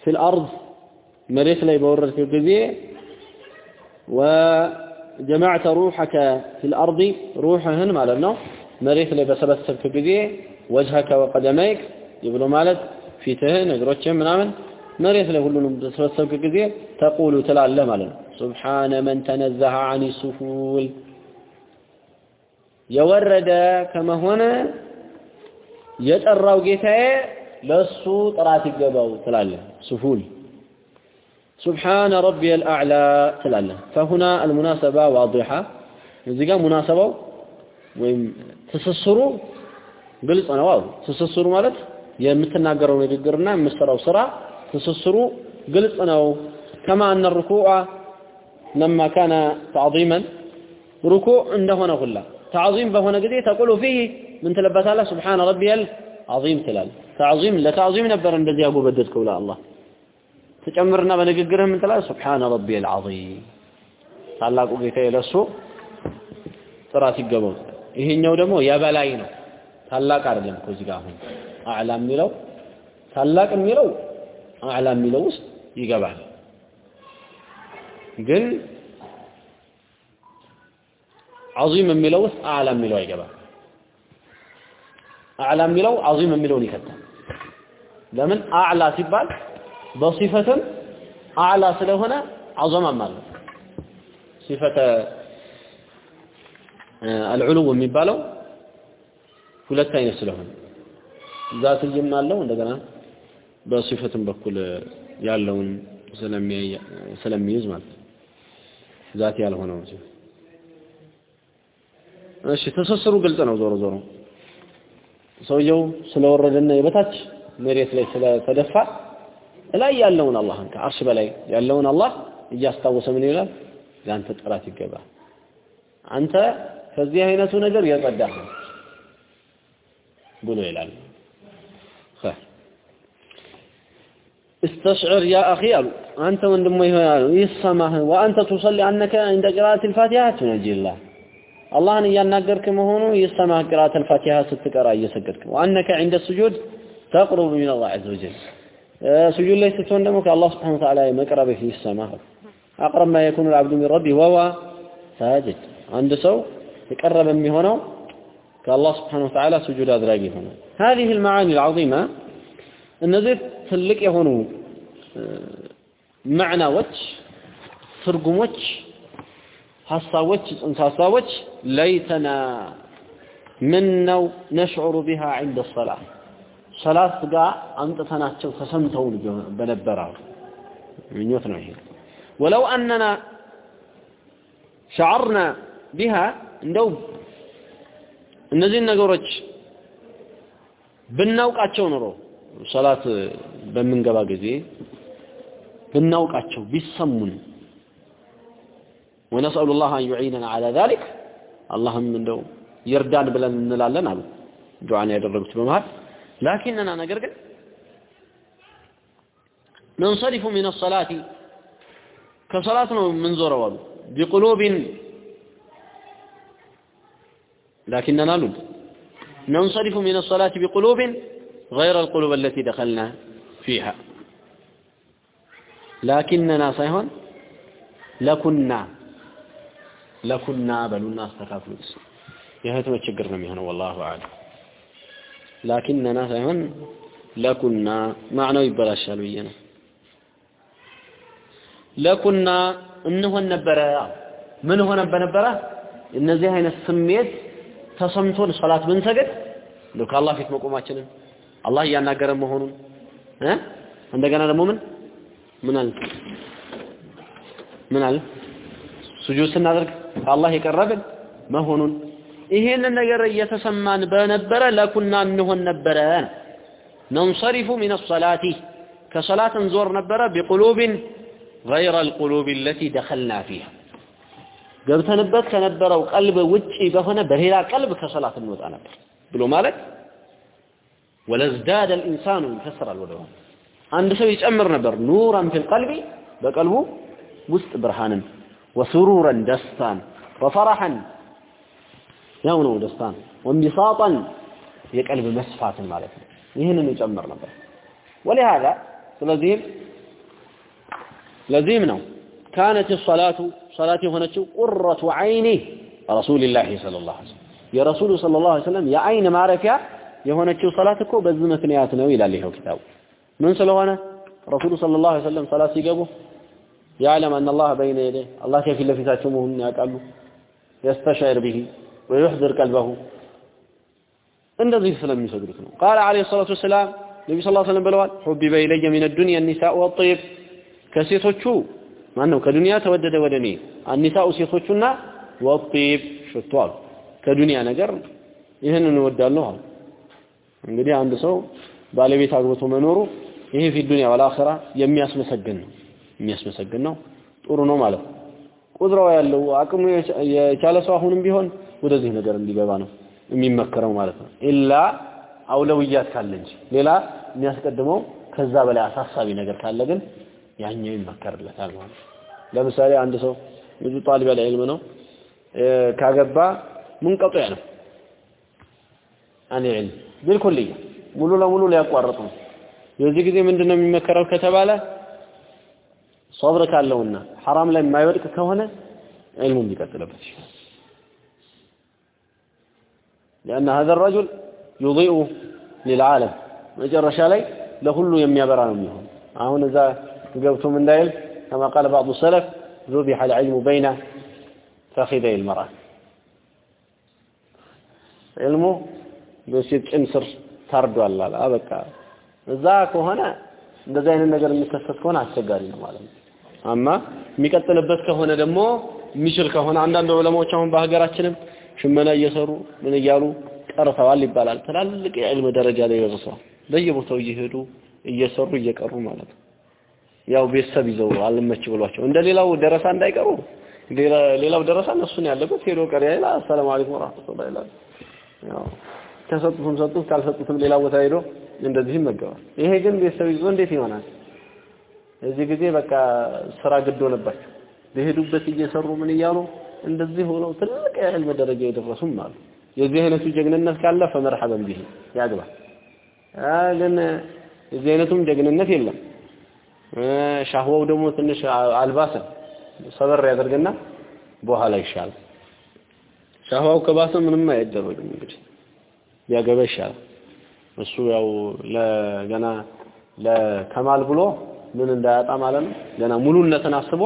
ፊል አርድ መሬት ላይ በወረድክ ጊዜ وجمعت روحك في الأرض روحهن مالنا مريت لي بسبسبك ጊዜ وجهك وقدميك يبلو ማለት ፊትህን እግሮችህን ምናምን መሬት ላይ ሁሉንም በሰበሰብክ ጊዜ ተቁሉ ትላለህ ማለት ነው ሱብሓነ መን ተነዘሀ አን ሱፉል የወረደ ከመሆነ የጠራው ጌታዬ ለሱ ጥራት ይገባው ትላለህ ሱፉል سبحان ربي الأعلى تلاله فهنا المناسبة واضحة. إذا مناسبة ويم تسسروا قلت أنا واو تسسروا مالت يمتناقروا نقرنا مستروا سرع تسسروا قلت أنا كما أن الركوع لما كان تعظيما ركوع عنده هنا كله تعظيم فهنا قدي تقول فيه من تلبت الله سبحان ربي العظيم تلال تعظيم لا تعظيم نبر الذي أبو بدتك ولا الله ተጨምርና በንግግርህ ምን ትላለህ? ሱብሃነ ረቢየል ዐዚም ታላቁ ጌታዬ ለሱ ጥራት ይገባው። ይሄኛው ደግሞ የበላይ ነው። ታላቅ አይደለም እኮ እዚህ ጋር አሁን። አዕላ የሚለው ታላቅ የሚለው አዕላ የሚለው ውስጥ ይገባል። ግን ዐዚም የሚለው ውስጥ አዕላ የሚለው አይገባም። አዕላ የሚለው ዐዚም የሚለውን ይከታል ለምን? አዕላ ሲባል በሲፈትም አዕላ ስለሆነ አዘማም ማለት ሲፈተ አልዑሉ የሚባለው ሁለት አይነት ስለሆነ ዛትይም አለው እንደገና በሲፈትም በኩል ያለውን ስለሚይዝ ማለት ዛት ያልሆነው እሺ ትስስሩ ግልጽ ነው። ዞሮ ዞሮ ሰውየው ስለወረደና የበታች መሬት ላይ ስለተደፋ ላይ ያለውን አላህን ከአርሽ በላይ ያለውን አላህ እያስታወሰ ምን ይላል ለአንተ ጥራት ይገባል አንተ ከዚህ አይነቱ ነገር የጸዳህ ነው ብሎ ይላል استشعر يا أخي أنت وندم يسمح وأنت تصلي أنك عند قراءة الفاتحة تنجي الله الله أن ينقرك مهونو يسمح قراءة الفاتحة ستقرأ يسقرك وأنك عند السجود تقرب من الله عز وجل سجود ላይ ስትሆን ደግሞ ከአላህ ስብሐነ ወተዓላ መቅረብህ ይሰማል አቅረብ ማ የኩኑ العبد من ربه وهو ساجد አንድ ሰው የቀረበ የሚሆነው ከአላህ ስብሐነ ወተዓላ ስጁድ አድራጊ ሆነ هذه المعاني العظيمة እነዚህ ትልቅ የሆኑ መዕናዎች ትርጉሞች ሀሳቦች ጽንሰ ሀሳቦች ለይተና ምን ነው ነሽዑሩ ቢሃ عند الصلاه ሰላት ጋር አምጥተናቸው ተሰምተውን በነበረ ምኞት ነው ይሄ። ወለው አነና ሸዐርና ቢሃ እንደው እነዚህን ነገሮች ብናውቃቸው ኖሮ ሰላት በምንገባ ጊዜ ብናውቃቸው ቢሰሙን ወነስአሉ ላህ አን ዩዒነና ዐላ ዛሊክ አላህም እንደው ይርዳን ብለን እንላለን አሉ። ዱዓን ያደረጉት በመሃል لكننا نقرقر. ننصرف من الصلاة كصلاتنا من زور بقلوب. لكننا لب ننصرف من الصلاة بقلوب غير القلوب التي دخلنا فيها. لكننا صحيح لكنا. لكنا بل الناس تخافوا يا هاتوا تشكرنا مهنا والله أعلم. ላኪነና ሳይሆን ለኩና ማዕናው ይበላሻል ብዬ ነው። ለኩና እንሆን ነበረ። ምን ሆነ በነበረ? እነዚህ አይነት ስሜት ተሰምቶን ሶላት ብንሰግድ እንደው ከአላህ ፊት መቆማችንን አላህ እያናገረ መሆኑን እ? እንደገና ደግሞ ምን? ምን አለ? ምን አለ? ሱጁድ ስናደርግ ከአላህ የቀረብን መሆኑን ይሄንን ነገር እየተሰማን በነበረ ለኩና እንሆን ነበረ ነንሰሪፉ ሚን ሰላቲ ከሰላት እንዞር ነበረ ቢቁሉብን غير القلوب التي دخلنا فيها ገብተንበት ከነበረው ቀልብ ውጪ በሆነ በሌላ ቀልብ ከሰላት እንወጣ ነበር ብሎ ማለት ወለዝዳደ الانسان ይፈስራል ወደ አንድ ሰው ይጨምር ነበር ኑራን ፊል ቀልቢ በቀልቡ ውስጥ ብርሃንን ወስሩረን ደስታን ወፈረሐን ያው ነው ደስታን ወንቢሳጣን የቀልብ መስፋትን ማለት ነው ይህንን ይጨምር ነበር ولهذا ስለዚህም ለዚህም ነው كانت الصلاة صلاة هناك قرة عينه رسول الله صلى الله عليه وسلم يا رسول صلى الله عليه وسلم يا عين معرفة የሆነችው ሰላት እኮ በዚህ ምክንያት ነው ይላል ይሄው ኪታቡ ምን ስለሆነ ረሱሉ ሰለላሁ ዐለይሂ ወሰለም ሰላት ሲገቡ يعلم أن الله بين يديه الله كيف اللي في تاتمهم يقالوا يستشعر به ወይሕዝር ቀልበሁ እንደዚህ ስለሚሰግዱት ነው. ቃለ አለይሂ ሰላቱ ወሰላም ነቢ ስ ሰለም ብለዋል ሑቢበ ኢለየ ሚን ዱንያ ኒሳኡ ወጢብ. ከሴቶቹ ማን ከዱንያ ተወደደ ወደ እኔ። አኒሳኡ ሴቶቹና ወጢብ ሽቶ ከዱንያ ነገር ይህንን እወዳለሁ አሉ። እንግዲህ አንድ ሰው ባለቤት አግብቶ መኖሩ ይሄ ፊ ዱንያ ወላኺራ የሚያስመሰግን ነው። የሚያስመሰግን ነው። ጥሩ ነው ማለት ቁድራው ያለው አቅሙ የቻለ ሰው አሁንም ቢሆን ወደዚህ ነገር እንዲገባ ነው የሚመከረው ማለት ነው። ኢላ አውለውያት ካለ እንጂ ሌላ የሚያስቀድመው ከዛ በላይ አሳሳቢ ነገር ካለ ግን ያኛው ይመከርለታል ማለት ለምሳሌ አንድ ሰው ብዙ ጣሊብ ዒልም ነው ካገባ ሙንቀጡ ነው። አን ዒልም ቢልኩልያ ሙሉ ለሙሉ ሊያቋርጥ ነው። የዚህ ጊዜ ምንድነው የሚመከረው ከተባለ ሶብር ካለውና ሐራም ላይ የማይወድቅ ከሆነ ዒልሙን ቢቀጥልበት ይችላል لأن هذا الرجل يضيء للعالم. መጨረሻ ላይ ለሁሉ የሚያበራ ነው የሚሆን አሁን እዛ ገብቶም እንዳይል كما قال بعض السلف ذبح العلم بين فخذي المرأة. علሙ በሴት ጭን ስር ታርዷል አለ። በቃ እዛ ከሆነ እንደዚህ አይነት ነገር የሚከሰት ከሆነ አስቸጋሪ ነው ማለት ነው። አማ የሚቀጥልበት ከሆነ ደግሞ የሚችል ከሆነ አንዳንድ ዑለማዎች አሁን በሀገራችንም ሽመና እየሰሩ ምን እያሉ ቀርተዋል ይባላል። ትላልቅ የዕልም ደረጃ ላይ ደርሰዋል በየቦታው እየሄዱ እየሰሩ እየቀሩ ማለት ነው። ያው ቤተሰብ ይዘው አልመች ብሏቸው እንደ ሌላው ደረሳ እንዳይቀሩ ሌላው ደረሳ እነሱን ያለበት ሄዶ ቀሪ ይላ አሰላሙ አለይኩም ወራህመቱላሂ ይላል ያው ከሰጡትም ሰጡት ካልሰጡትም ሌላ ቦታ ሄዶ እንደዚህ ይመገባል ይሄ ግን ቤተሰብ ይዞ እንዴት ይሆናል? እዚህ ጊዜ በቃ ስራ ግድ ሆነባቸው። በሄዱበት እየሰሩ ምን እያሉ እንደዚህ ሆነው ትልቅ የዕልም ደረጃ የደረሱም አሉ። የዚህ አይነቱ ጀግንነት ካለ ፈመርሐበን ቢሂ ያግባ። ግን የዚህ አይነቱም ጀግንነት የለም። ሻህዋው ደግሞ ትንሽ አልባሰን ሰበር ያደርግና በኋላ ይሻላል። ሻህዋው ከባሰ ምንም አይደረግም እንግዲህ። ቢያገባ ይሻላል። እሱ ያው ለገና ለከማል ብሎ ምን እንዳያጣ ማለት ነው። ገና ሙሉነትን አስቦ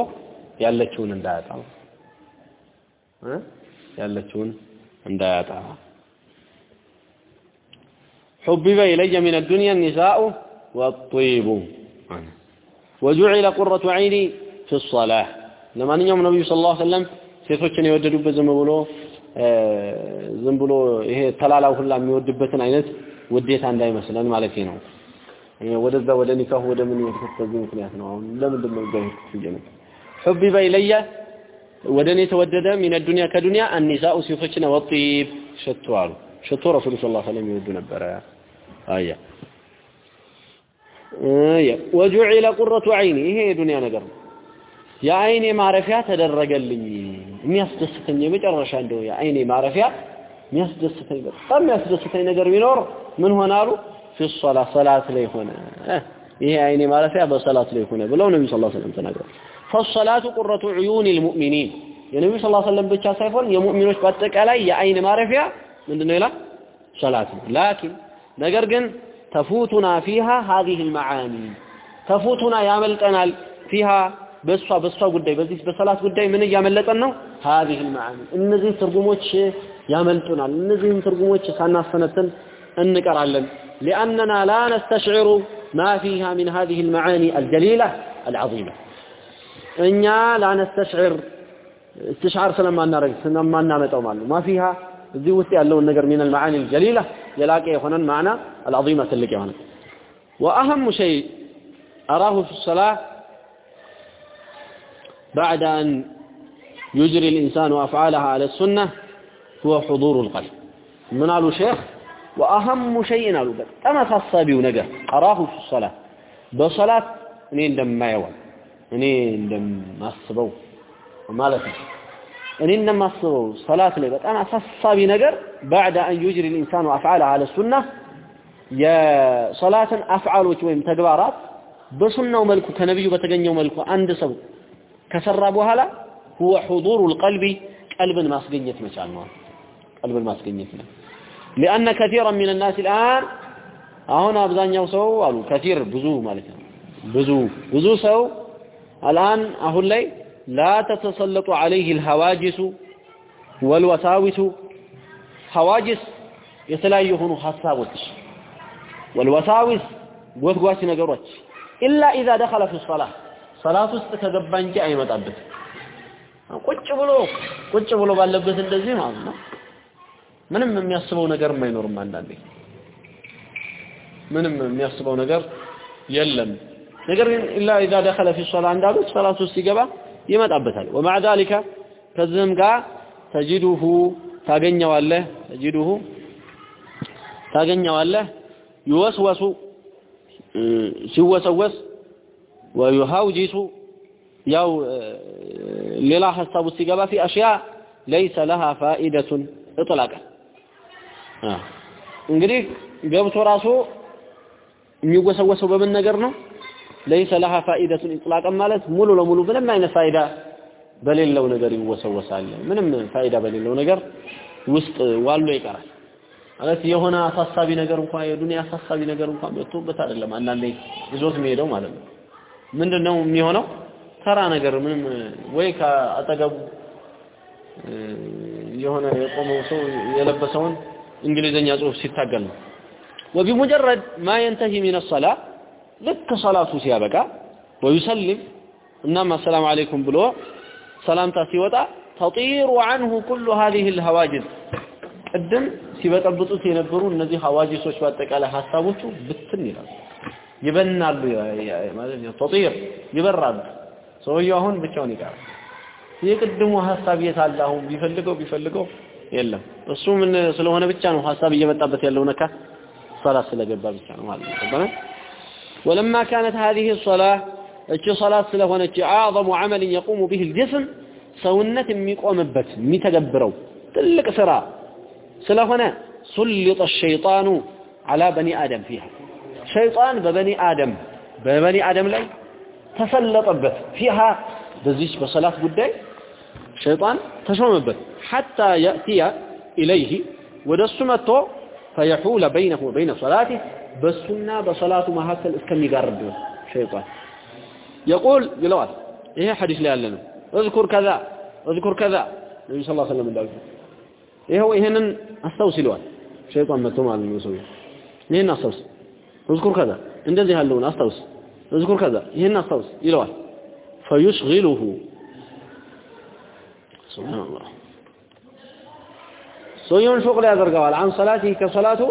ያለችውን እንዳያጣ እ ያለችውን እንዳያጣ حبب إلي من الدنيا النساء والطيب وجعل قرة عيني في الصلاة ለማንኛውም ነብዩ ሰለላሁ ዐለይሂ ወሰለም ሴቶችን የወደዱበት ዝም ብሎ ዝም ብሎ ይሄ ተላላው ሁላ የሚወድበትን አይነት ውዴታ እንዳይመስለን ማለት ነው። ወደዛ ወደ ኒካሁ ወደ ምን ይወድኩት በዚህ ምክንያት ነው። አሁን ለምንድን ነው እዛ ይሄድኩት ነው ሑቢበ ኢለየ ወደ እኔ ተወደደ ሚነ ዱንያ ከዱንያ አኒሳኡ ሴቶችና ወጢብ ሽቶ አሉ። ሽቶ ረሱሉ ሰለላሁ ዐለይሂ ወሰለም ይወዱ ነበረ። አያ ወጁዒለ ቁረቱ ዐይኒ ይሄ የዱንያ ነገር ነው። የአይኔ ማረፊያ ተደረገልኝ የሚያስደስተኝ የመጨረሻ እንደው የአይኔ ማረፊያ የሚያስደስተኝ በጣም የሚያስደስተኝ ነገር ቢኖር ምን ሆነ አሉ ፊ ሶላ ሰላት ላይ ሆነ ይሄ አይኔ ማረፊያ በሰላት ላይ ሆነ ብለው ሰለላሁ ዐለይሂ ወሰለም ተናግረዋል فالصلاة قرة عيون المؤمنين. يعني يا نبي صلى الله عليه وسلم بيتشاه يا يمؤمنوا شبتك علي يا عين ما رفيا من دنيا لا صلاة. لكن نقر قن تفوتنا فيها هذه المعاني. تفوتنا يا ملتنا فيها بصة بصة قداي بس بصلاة قداي من يا ملتنا؟ هذه المعاني. النزي ترقموش يا ملتنا. النزي ترقموش سنة سنة النكر علم لأننا لا نستشعر ما فيها من هذه المعاني الجليلة العظيمة. እኛ ላነስተሽዕር استشعار ስለማናረግ ስለማናመጣው ማለት ነው ማፊሃ እዚህ ውስጥ ያለውን ነገር من المعاني الجليلة የላቀ የሆነን معنى العظيمة ትልቅ የሆነ وأهم شيء أراه في الصلاة بعد أن يجري الإنسان أفعالها على السنة هو حضور القلب من قالوا شيخ وأهم شيء قالوا أما تصابي ونجا أراه في الصلاة بصلاة እኔ እንደማየው እኔ እንደማስበው ማለት ነው እኔ እንደማስበው ሰላት ላይ በጣም አሳሳቢ ነገር بعد أن يجري الإنسان أفعاله على السنة የሰላትን አፍዓሎች ወይም ተግባራት በሱናው መልኩ ከነብዩ በተገኘው መልኩ አንድ ሰው ከሰራ በኋላ هو حضور القلب ቀልብን ማስገኘት መቻል ነው ቀልብን ማስገኘት ነው لأن كثيرا من الناس الآن አሁን አብዛኛው ሰው አሉ ከቲር ብዙ ማለት ነው ብዙ ብዙ ሰው አልአን አሁን ላይ ላ ተተሰለጡ አለይህ ልሐዋጅሱ ወልወሳዊሱ ሐዋጅስ የተለያዩ የሆኑ ሀሳቦች ወልወሳዊስ ጎትጓች ነገሮች ኢላ ኢዛ ደኸለ ፊ ሰላ ሰላት ውስጥ ከገባ እንጂ አይመጣበት። ቁጭ ብሎ ቁጭ ብሎ ባለበት እንደዚህ ማለት ነው። ምንም የሚያስበው ነገር የማይኖርም አንዳንዴ። ምንም የሚያስበው ነገር የለም። ነገር ግን ኢላ ኢዛ ደኸለ ፊ ሶላ እንዳሉት ሰላት ሲገባ ይመጣበታል። ወማዕ ዛሊከ ከዚህም ጋር ተጅዱሁ ታገኘዋለህ ተጅዱሁ ታገኘዋለህ። ይወስወሱ ሲወሰወስ ወዩሃውጂሱ ያው ሌላ ሀሳብ ሲገባ ፊ አሽያ ለይሰ ለሃ ፋኢደቱን እጥላቀ እንግዲህ ገብቶ ራሱ የሚወሰወሰው በምን ነገር ነው ለይሰ ለሃ ፋኢደቱን ኢጥላቅን ማለት ሙሉ ለሙሉ ምንም አይነት ፋይዳ በሌለው ነገር ይወሰወሳል። ምንም ፋይዳ በሌለው ነገር ውስጥ ዋሎ ይቀራል ማለት የሆነ አሳሳቢ ነገር እንኳን የዱንያ አሳሳቢ ነገር እንኳን መጥቶበት አይደለም አንዳንዴ ይዞት የሚሄደው ማለት ነው። ምንድነው የሚሆነው? ተራ ነገር ምንም ወይ ከአጠገቡ የሆነ የቆመው ሰው የለበሰውን እንግሊዘኛ ጽሁፍ ሲታገል ነው። ወቢሙጀረድ ማ የንተሂ ሚነ ሰላህ ልክ ሶላቱ ሲያበቃ ወዩሰልም እናም አሰላሙ አለይኩም ብሎ ሰላምታ ሲወጣ ተጢሩ አንሁ ኩሉ ሀዚህ ልሀዋጅዝ ቅድም ሲበጠብጡት የነበሩ እነዚህ ሀዋጅሶች በአጠቃላይ ሀሳቦቹ ብትን ይላሉ፣ ይበናሉ። ተጢር ይበራሉ። ሰውየው አሁን ብቻውን ይቀራል። የቅድሙ ሀሳብ የት አለ? አሁን ቢፈልገው ቢፈልገው የለም። እሱ ምን ስለሆነ ብቻ ነው ሀሳብ እየመጣበት ያለው ነካ ሰላት ስለገባ ብቻ ነው ማለት ነው። ولما كانت هذه الصلاة اتش صلاة سلهون أجي أعظم عمل يقوم به الجسم سونة ميقومبت ميتدبرو تلك سرا سلهون سلط الشيطان على بني آدم فيها. شيطان ببني آدم ببني آدم لي تسلطبت. فيها بزيش بصلاة قدي شيطان تشومبت. حتى يأتي إليه ودسمته فيحول بينه وبين صلاته በሱና በሰላቱ መካከል እስከሚጋርድ ነው ሸይጣን يقول ይለዋል ይሄ ሐዲስ ላይ ያለ ነው اذكر كذا اذكر كذا ነብዩ ሰለላሁ ዐለይሂ ወሰለም እንዳሉት ይሄው ይሄንን አስታውስ ይለዋል ሸይጣን መጥቶ ማለት ነው ሰውዬው ይሄን አስታውስ اذكر كذا እንደዚህ ያለውን አስታውስ اذكر كذا ይሄን አስታውስ ይለዋል فيشغله سبحان الله ሰውየውን ሹቅል ያደርገዋል አን ሰላቲ ከሰላቱ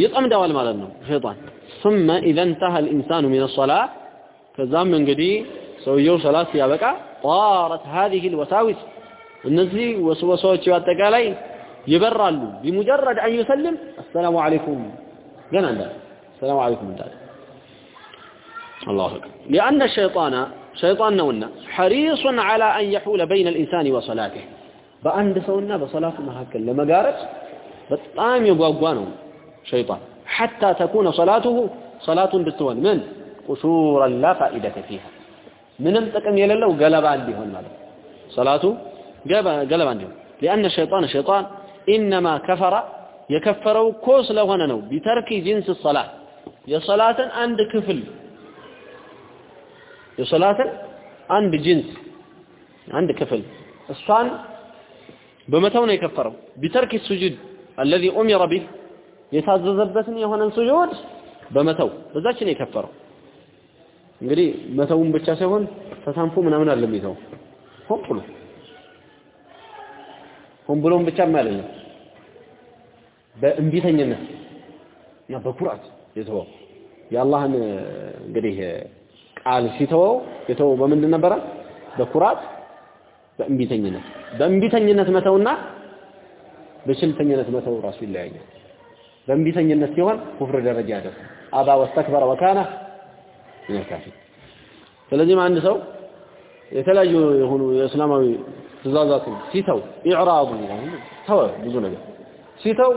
ይጠምደዋል ማለት ነው ሸይጣን ثم اذا انتهى الانسان من الصلاه ከዛም እንግዲህ ሰውየው ሰላት ሲያበቃ طارت هذه الوساوس እነዚህ ወስወሳዎች አጠቃላይ ይበራሉ ቢሙጀረድ አን ይሰልም አሰላሙ አለይኩም ገና እንዳለ ሰላም አለይኩም እንዳለ الله أكبر لأن الشيطان شيطان نونا حريص على أن يحول بين الإنسان وصلاته በአንድ ሰውና በሰላቱ መካከል ለመጋረጥ በጣም የጓጓ ነው ሸይጣን حتى تكون صلاته صلاة እንድትሆን ምን قشورا لا فائدة فيها ምንም ጥቅም የሌለው ገለባ እንዲሆን ማለት ሰላቱ ገለባ እንዲሆን لأن الشيطان شيطان إنما كفر የከፈረው እኮ ስለሆነ ነው ቢተርክ ጂንስ الصلاة የሰላትን አንድ ክፍል የሰላትን አንድ ጂንስ አንድ ክፍል እሷን በመተው ነው የከፈረው ቢተርክ ሱጁድ الذي امر به የታዘዘበትን የሆነን ሱጁድ በመተው። በዛች ነው የከፈረው። እንግዲህ መተውን ብቻ ሳይሆን ተሳንፎ ምናምን አይደለም ይተው ሆን ብሎ ሆን ብሎም ብቻ ማለት ነው በእንቢተኝነት እና በኩራት የተወው። የአላህን እንግዲህ ቃል ሲተወው የተወው በምንድን ነበረ? በኩራት በእንቢተኝነት በእንቢተኝነት መተውና በችልተኝነት መተው ራሱ ይለያያል በእንቢተኝነት ሲሆን ኩፍር ደረጃ ያደርስ። አባ ወስተክበረ ወካነ ምን ካፊር ስለዚህም አንድ ሰው የተለያዩ የሆኑ የእስላማዊ ትእዛዛትን ሲተው ኢዕራቡ ተወ ብዙ ነገር። ሲተው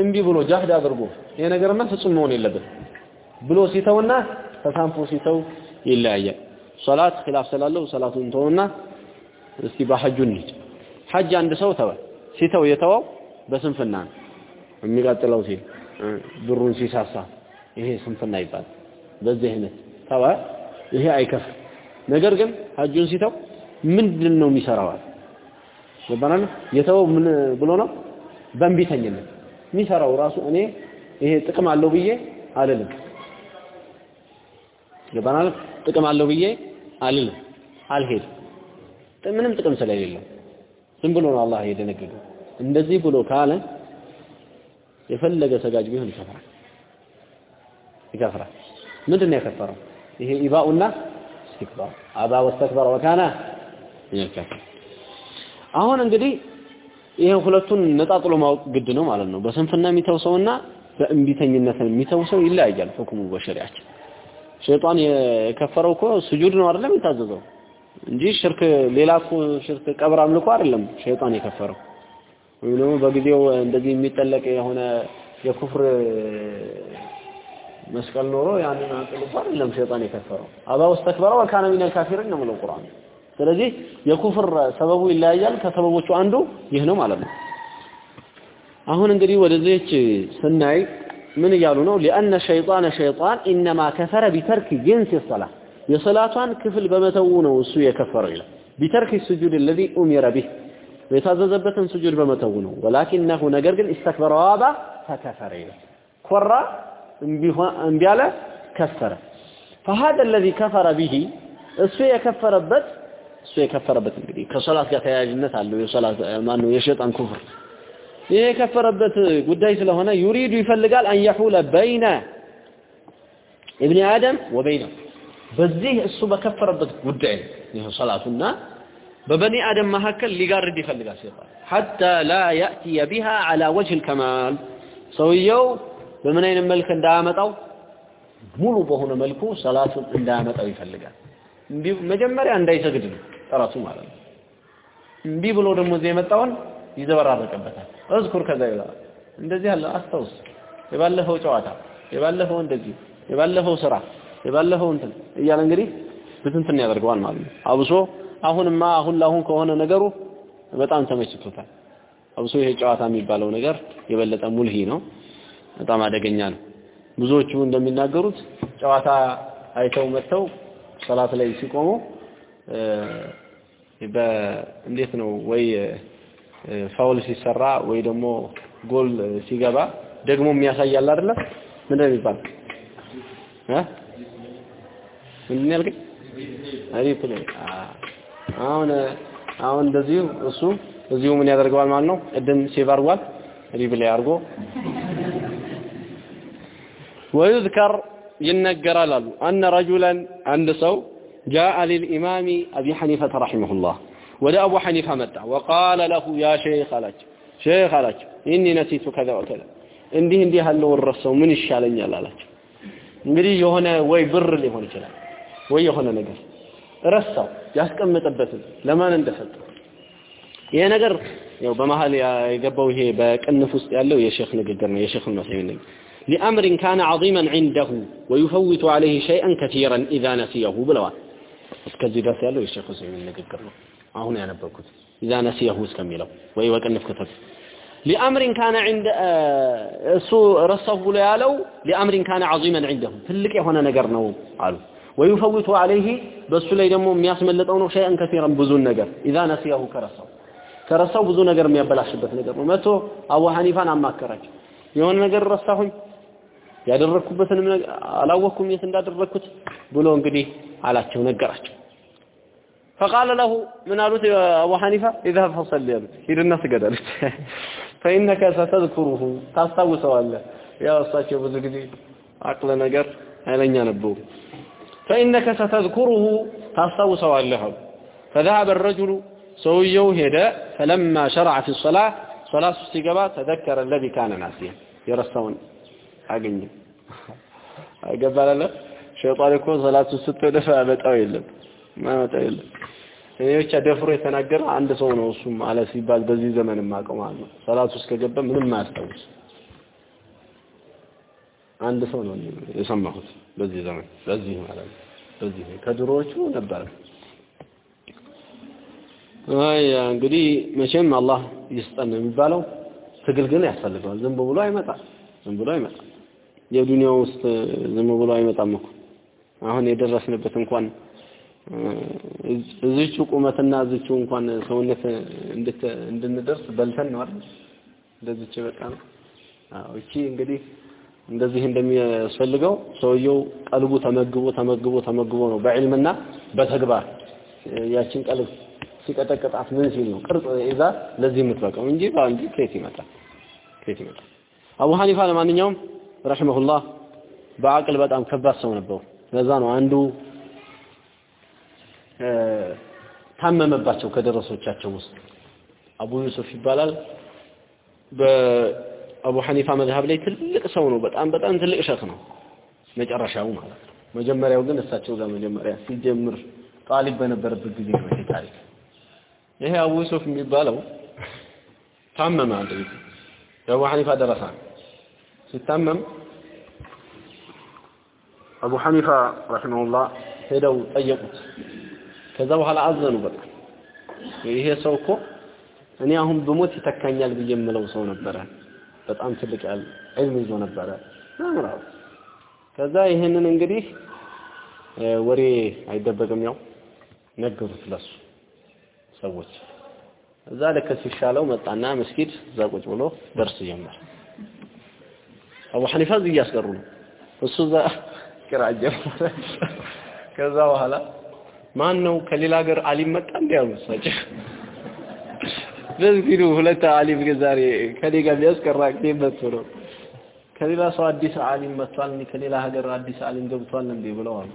እምቢ ብሎ ጃህድ አድርጎ ይሄ ነገርማ ፍጹም መሆን የለበት ብሎ ሲተውና ተሳንፎ ሲተው ይለያያል። ሶላት ኺላፍ ስላለው ሰላቱን ተውና እስቲ በሐጁ እንሂድ። ሐጅ አንድ ሰው ተወ። ሲተው የተወው በስንፍና ነው የሚቀጥለው ሲል ብሩን ሲሳሳ ይሄ ስንፍና ይባላል በዚህ አይነት ተወ ይሄ አይከፍል። ነገር ግን ሐጁን ሲተው ምንድን ነው የሚሰራዋል ገባናል የተወው ምን ብሎ ነው? በእንቢተኝነት የሚሰራው ራሱ እኔ ይሄ ጥቅም አለው ብዬ አልልም። ገባናል ጥቅም አለው ብዬ አልልም። አልሄድም። ምንም ጥቅም ስለሌለው ዝም ብሎ ነው አላህ የደነገገው። እንደዚህ ብሎ ካለ የፈለገ ሰጋጅ ቢሆን ይከፍራል ይከፍራል ምንድነው የከፈረው? ይሄ ኢባኡና ኢስቲክባር። አባ ወስተክበር ወካና ይከፍራል አሁን እንግዲህ ይሄ ሁለቱን ነጣጥሎ ማወቅ ግድ ነው ማለት ነው። በስንፍና የሚተው ሰውና በእንቢተኝነት የሚተው ሰው ይለያያል ሁክሙ በሸሪያችን ሸይጣን የከፈረው እኮ ስጁድ ነው አይደለም የታዘዘው? እንጂ ሽርክ ሌላ እኮ ሽርክ ቀብር አምልኮ አይደለም ሸይጣን የከፈረው። ወይም ደግሞ በጊዜው እንደዚህ የሚጠለቅ የሆነ የኩፍር መስቀል ኖሮ ያንን አጥልቆ አይደለም ሸይጣን የከፈረው አባ ወስተክበረ ወካነ ሚነል ካፊሪን ነው የሚለው ቁርአን። ስለዚህ የኩፍር ሰበቡ ይለያያል። ከሰበቦቹ አንዱ ይህ ነው ማለት ነው። አሁን እንግዲህ ወደዚህች ስናይ ምን እያሉ ነው? لأن الشيطان ሸይጣን إنما كفر بترك جنس የሰላት የሰላቷን ክፍል በመተው ነው እሱ የከፈረው ይላል። بترك السجود الذي أمر به የታዘዘበትን ስጁድ በመተው ነው። ولكنه ነገር ግን استكبر وأبى فكفر ይላል። ኮራ እምቢ አለ ከፈረ። فهذا الذي كفر به እሱ የከፈረበት እሱ የከፈረበት እንግዲህ ከሶላት ጋር ተያያዥነት አለው። የሶላት ማነው የሸይጣን ኩፍር ይሄ የከፈረበት ጉዳይ ስለሆነ ዩሪዱ ይፈልጋል አንየሑለ በይነ ኢብኒ አደም ወበይነ በዚህ እሱ በከፈረበት ጉዳይ ይሄ ሶላቱና በበኒ አደም መካከል ሊጋርድ ይፈልጋል ሸይጣን። ሐታ ላ ያእትየ ቢሃ ዐላ ወጅህ ልከማል ሰውየው በምን አይነት መልክ እንዳያመጣው ሙሉ በሆነ መልኩ ሰላቱን እንዳያመጣው ይፈልጋል። መጀመሪያ እንዳይሰግድ ነው ጥረቱ ማለት ነው። እምቢ ብሎ ደግሞ እዚህ የመጣውን ይዘበራረቅበታል። እዝኩር ከዛ ይላል። እንደዚህ አለ አስታውስ። የባለፈው ጨዋታ የባለፈው እንደዚህ የባለፈው ስራ የባለፈው እንትን እያለ እንግዲህ ብትንትን ያደርገዋል ማለት ነው። አብሶ አሁንማ አሁን ለአሁን ከሆነ ነገሩ በጣም ተመችቶታል። አብሶ ይሄ ጨዋታ የሚባለው ነገር የበለጠ ሙልሂ ነው። በጣም አደገኛ ነው። ብዙዎቹ እንደሚናገሩት ጨዋታ አይተው መጥተው ሰላት ላይ ሲቆሙ እንዴት ነው ወይ foul ሲሰራ ወይ ደግሞ ጎል ሲገባ ደግሞ የሚያሳያል አይደለ? ምንድን ነው የሚባለው? እ? ምንድን ያልከኝ replay አሁን አሁን እንደዚሁ እሱ እዚሁ ምን ያደርገዋል ማለት ነው? ቅድም save አድርጓል። replay አድርጎ ويذكر ይነገራል አሉ። أن رجلا አንድ ሰው جاء للإمام أبي حنيفة رحمه الله ወደ አቡ ሐኒፋ መጣ። وقال له يا شيخ አላቸው። ሼክ አላቸው። إني نسيت كذا وكذا እንዲህ እንዲህ ያለው ረሰው ምን ይሻለኛል አላቸው። እንግዲህ የሆነ ወይ ብር ሊሆን ይችላል ወይ የሆነ ነገር ረሳው ያስቀመጠበትን ለማን እንደሰጠው ይሄ ነገር ያው በመሃል የገባው ይሄ በቅንፍ ውስጥ ያለው የሼክ ንግግር ነው የሼክ መስዒድ ንግግር لأمر كان عظيما عنده ويفوت عليه شيئا كثيرا إذا نسيه بلوان እስከዚህ ድረስ ያለው የሼክ ሁሴን ንግግር ነው አሁን ያነበብኩት إذا نسيه እስከሚለው ወይ ወቅንፍ ከተት لأمر كان عند እሱ ረሳሁ ብሎ ያለው لأمر كان عظيما عنده ትልቅ የሆነ ነገር ነው አሉ ወይፈውቱ አለይህ በእሱ ላይ ደግሞ የሚያስመልጠው ነው ሸይአን ከሲረን ብዙን ነገር ኢዛ ነሲያሁ ከረሳው ከረሳው ብዙ ነገር የሚያበላሽበት ነገር ነው። መቶ አቡ ሐኒፋን አማከራቸው። የሆነ ነገር ረሳሁኝ፣ ያደረኩበትን አላወቅኩም፣ የት እንዳደረኩት ብሎ እንግዲህ አላቸው፣ ነገራቸው። ፈቃለ ለሁ ምን አሉት አቡ ሐኒፋ ኢዝሀብ ፈሰል ያሉት፣ ሂድና ስገድ አሉት። ፈኢነከ ሰተዝኩሩሁ ታስታውሰዋለህ። ያው እሳቸው ብዙ ጊዜ አቅለ ነገር ኃይለኛ ነበሩ። فانك ستذكره ታስታውሰዋለህ فذهب الرجل ሰውየው ሄደ فلما شرع في الصلاه صلاه ሲገባ تذكر الذي كان ناسيا የረሳውን አገኘ አገባላለ ሸይጣን እኮ ሰላት ስትወደፍ አመጣው የለም ማመጣው የለም እኔ ብቻ ደፍሮ የተናገረ አንድ ሰው ነው እሱም አለ ሲባል በዚህ ዘመን የማውቀው ማለት ነው ሰላት ውስጥ ከገባ ምንም አያስታውስ አንድ ሰው ነው የሰማሁት በዚህ ዘመን በዚህ ማለት በዚህ ከድሮዎቹ ነበረ አይ እንግዲህ መቼም አላህ ይስጠን የሚባለው ትግል ግን ያስፈልገዋል። ዝም ብሎ አይመጣም ዝም ብሎ አይመጣም። የዱንያው ውስጥ ዝም ብሎ አይመጣም እኮ። አሁን የደረስንበት እንኳን እዚቹ ቁመትና እዚቹ እንኳን ሰውነት እንድንደርስ በልተን ነው አይደል? እንደዚች በቃ ነው። እቺ እንግዲህ እንደዚህ እንደሚያስፈልገው ሰውየው ቀልቡ ተመግቦ ተመግቦ ተመግቦ ነው። በዕልምና በተግባር ያችን ቀልብ ሲቀጠቅጣት ምን ሲል ነው? ቅርጽ ይዛ ለዚህ የምትበቃው እንጂ በአንድ ከየት ይመጣል? ከየት ይመጣል? አቡ ሐኒፋ ለማንኛውም ረሂመሁላህ በአቅል በጣም ከባድ ሰው ነበሩ። ለዛ ነው አንዱ ታመመባቸው ከደረሶቻቸው ውስጥ። አቡ ዩሱፍ ይባላል በአቡ ሐኒፋ መዝሀብ ላይ ትልቅ ሰው ነው። በጣም በጣም ትልቅ ሸክ ነው። መጨረሻው ማለት ነው። መጀመሪያው ግን እሳቸው ጋር መጀመሪያ ሲጀምር ጣሊብ በነበረበት ጊዜ ነው ይሄ ታሪክ። ይሄ አቡ ዩሱፍ የሚባለው ታመመ አንድ ጊዜ። የአቡ ሐኒፋ ደረሳ ሲታመም አቡ ሐኒፋ ረሂመሁላህ ሄደው ጠየቁት። ከዛ በኋላ አዘኑ በጣም ይሄ ሰው እኮ እኔ አሁን ብሞት ይተካኛል ብዬ የምለው ሰው ነበረ በጣም ትልቅ ያለ ዒልም ይዞ ነበረ። ናምራው ከዛ ይሄንን እንግዲህ ወሬ አይደበቅም። ያው ነገሩት ለሱ ሰዎች። እዛ ልክ ሲሻለው መጣና መስጊድ እዛ ቁጭ ብሎ ደርስ ጀመር። አቡ ሐኒፋ እዚህ እያስቀሩ ነው። እሱ እዛ ቅራእ ጀመረ ከዛ በኋላ ማን ነው ከሌላ ሀገር አሊም መጣ እንዴ ያሉ እሳቸው ለዚህ ሁለት አሊም ዛሬ ከኔ ጋር ቢያስቀራ ከመጥቶ ነው? ከሌላ ሰው አዲስ አሊም መጥቷል እንዴ? ከሌላ ሀገር አዲስ አሊም ገብቷል እንዴ ብለው አሉ።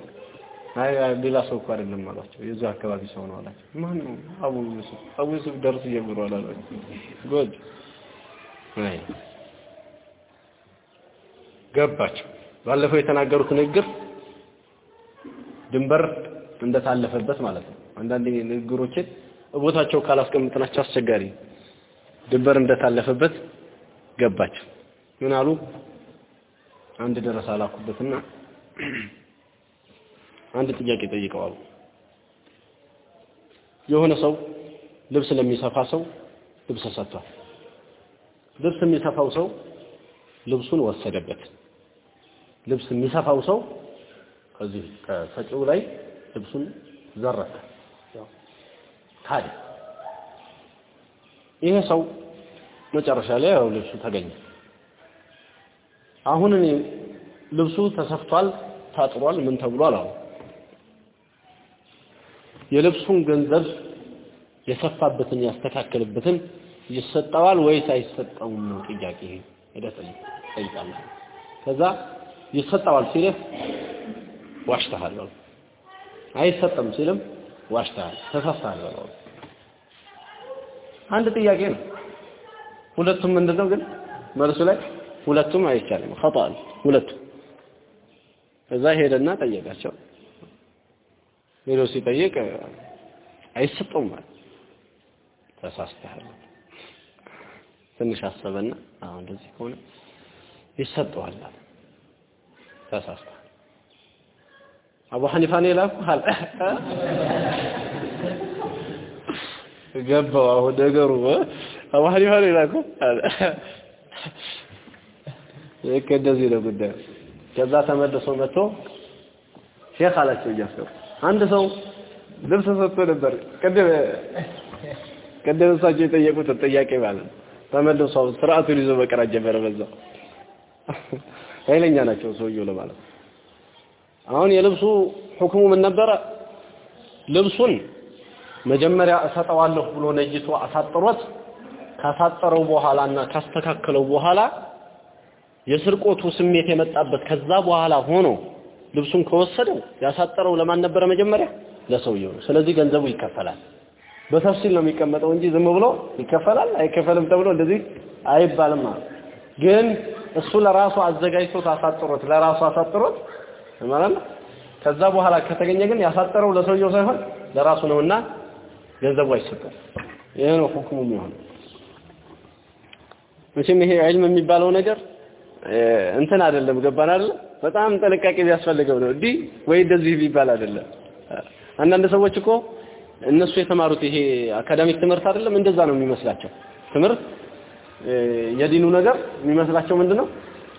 አይ ሌላ ሰው እኮ አይደለም አሏቸው። የዛ አካባቢ ሰው ነው አላቸው ማን ነው አቡ ዩሱፍ። አቡ ዩሱፍ ደርስ ጀምሯል አሏቸው። ጎድ አይ ገባቸው። ባለፈው የተናገሩት ንግግር ድንበር እንደታለፈበት ማለት ነው። አንዳንድ ንግግሮችን ቦታቸው ካላስቀምጥናቸው አስቸጋሪ ድንበር እንደታለፈበት ገባቸው ምን አሉ? አንድ ደረሳ ላኩበትና አንድ ጥያቄ ጠይቀዋሉ የሆነ ሰው ልብስ ለሚሰፋ ሰው ልብስ ሰጥቷል። ልብስ የሚሰፋው ሰው ልብሱን ወሰደበት። ልብስ የሚሰፋው ሰው ከዚህ ከሰጪው ላይ ልብሱን ዘረፈ ታዲያ ይሄ ሰው መጨረሻ ላይ ያው ልብሱ ተገኘ አሁን እኔ ልብሱ ተሰፍቷል ታጥሯል ምን ተብሏል አሉ የልብሱን ገንዘብ የሰፋበትን ያስተካከልበትን ይሰጠዋል ወይስ አይሰጠውም ነው ጥያቄ። ሄደህ ጠይቃለህ። ከዛ ይሰጠዋል ሲልህ ዋሽተሃል በለው። አይሰጥም ሲልም ዋሽተሃል፣ ተሳስተሃል በለው። አንድ ጥያቄ ነው። ሁለቱም ምንድነው ግን መልሱ ላይ ሁለቱም አይቻልም። ኸጣ ሁለቱም ከዛ ሄደና ጠየቃቸው። ሄዶ ሲጠይቅ አይሰጠውም ማለት ተሳስተሃል። ትንሽ አሰበና አሁን እንደዚህ ከሆነ ይሰጠዋል ተሳስተሃል። አቡ ሐኒፋ ነው የላኩህ አለ። ገባው አሁን ነገሩ አቡ ሐኒፋ ነው የላኩህ አለ። ልክ እንደዚህ ነው ጉዳዩ። ከዛ ተመልሶ መጥቶ ሼክ አላቸው እያሰሩ አንድ ሰው ልብስ ሰጥቶ ነበር። ቅድም ቅድም እሳቸው የጠየቁትን ጥያቄ ማለት ተመልሶ ስርዓቱን ይዞ መቅራት ጀመረ። በዛው ኃይለኛ ናቸው ሰውየው ለማለት አሁን የልብሱ ሁክሙ ምን ነበረ? ልብሱን መጀመሪያ እሰጠዋለሁ ብሎ ነይቶ አሳጥሮት ካሳጠረው በኋላና ካስተካከለው በኋላ የስርቆቱ ስሜት የመጣበት ከዛ በኋላ ሆኖ ልብሱን ከወሰደው ያሳጠረው ለማን ነበረ? መጀመሪያ ለሰውየው ነው። ስለዚህ ገንዘቡ ይከፈላል። በተፍሲል ነው የሚቀመጠው እንጂ ዝም ብሎ ይከፈላል አይከፈልም ተብሎ እንደዚህ አይባልም ግን እሱ ለራሱ አዘጋጅቶት አሳጥሮት ለራሱ አሳጥሮት ማለት ከዛ በኋላ ከተገኘ ግን ያሳጠረው ለሰውየው ሳይሆን ለራሱ ነውና ገንዘቡ አይሰጠም። ይሄ ነው ሁክሙ የሚሆነው። መቼም ይሄ ዒልም የሚባለው ነገር እንትን አይደለም፣ ገባን አይደለ? በጣም ጥንቃቄ ቢያስፈልገው ነው። እንዲህ ወይ እንደዚህ ቢባል አይደለም። አንዳንድ ሰዎች እኮ እነሱ የተማሩት ይሄ አካዳሚክ ትምህርት አይደለም፣ እንደዛ ነው የሚመስላቸው። ትምህርት የዲኑ ነገር የሚመስላቸው ምንድነው?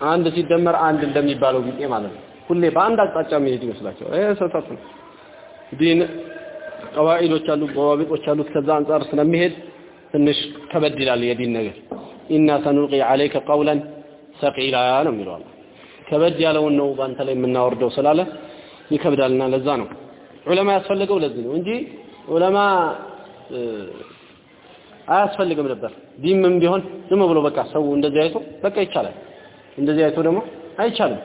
አንድ ሲደመር አንድ እንደሚባለው ቢጤ ማለት ነው። ሁሌ በአንድ አቅጣጫ የሚሄድ ይመስላቸው። ይሄ ስህተት ነው። ዲን ቀዋኢዶች አሉ፣ በዋቢጦች አሉት። ከዛ አንጻር ስለሚሄድ ትንሽ ከበድ ይላል የዲን ነገር። ኢና ሰኑልቂ ዐለይከ ቀውለን ሰቂላ ነው የሚለው ከበድ ያለውን ነው በአንተ ላይ የምናወርደው ስላለ ይከብዳልና ለዛ ነው ዑለማ ያስፈልገው ለዚህ ነው እንጂ ዑለማ አያስፈልግም ነበር። ዲምም ቢሆን ዝም ብሎ በቃ ሰው እንደዚህ አይቶ በቃ ይቻላል፣ እንደዚህ አይቶ ደግሞ አይቻልም።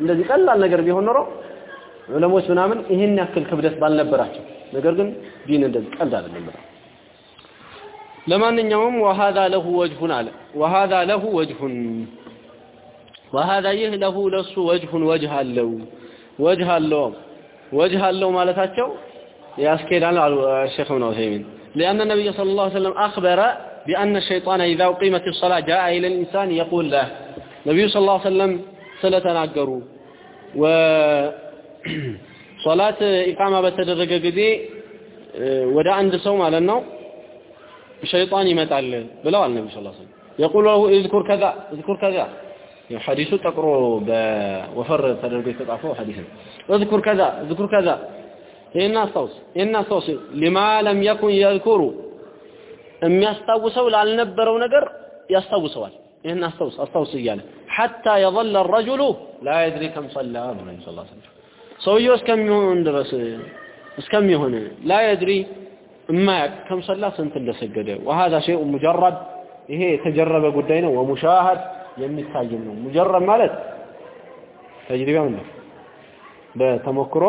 እንደዚህ ቀላል ነገር ቢሆን ኖሮ ዑለሞች ምናምን ይህን ያክል ክብደት ባልነበራቸው። ነገር ግን ዲን እንደዚህ ቀልድ አይደለም በጣም ለማንኛውም ወሃዛ ለሁ ወጅሁን አለ ወሃዛ ለሁ ወጅሁን ወሃዛ ይህ ለሁ ለሱ ወጅሁን ወጅህ አለው ወጅህ አለው ወጅህ አለው ማለታቸው ያስኬዳል አሉ ሼክ ኢብኑ ዑሰይሚን لأن النبي صلى الله عليه وسلم أخبر بأن الشيطان إذا أقيمت الصلاة جاء إلى الإنسان يقول له النبي صلى الله عليه وسلم سلا و صلاة إقامة بتدرجة جدي ودا عند سوم على النوم الشيطان يمت على بلا على النبي صلى الله عليه وسلم يقول له اذكر كذا اذكر كذا حديث تقرأ بوفر تدرجة تضعفه حديثا اذكر كذا اذكر كذا إن صوص إن صوص لما لم يكن يذكر أم يستوى سوى لعل نبر ونقر يستوى ይህን አስታውስ አስታውስ እያለ ሐታ የظل الرجل لا يدري كم صلى ብሎ ነብዩ ሰለላሁ ዐለይሂ ወሰለም። ሰውየው እስከሚሆን ድረስ እስከሚሆን لا يدري የማያውቅ ከም ሰላ ስንት እንደሰገደ وهذا شيء مجرد ይሄ የተጀረበ ጉዳይ ነው። ومشاهد የሚታይም ነው። مجرد ማለት ተጅሪባ ነው? በተሞክሮ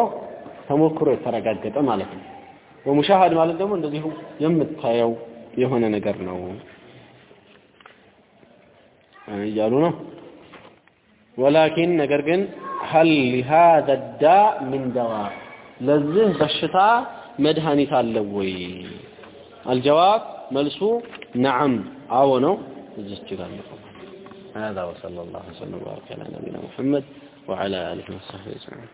ተሞክሮ የተረጋገጠ ማለት ነው። ومشاهد ማለት ደግሞ እንደዚሁ የምታየው የሆነ ነገር ነው። يعني يجالونه ولكن نقرقن هل لهذا الداء من دواء؟ لذه بشتاء مدهني تالوي. الجواب ملسو نعم. آه أو نو هذا وصلى الله وسلم وبارك على نبينا محمد وعلى آله وصحبه أجمعين.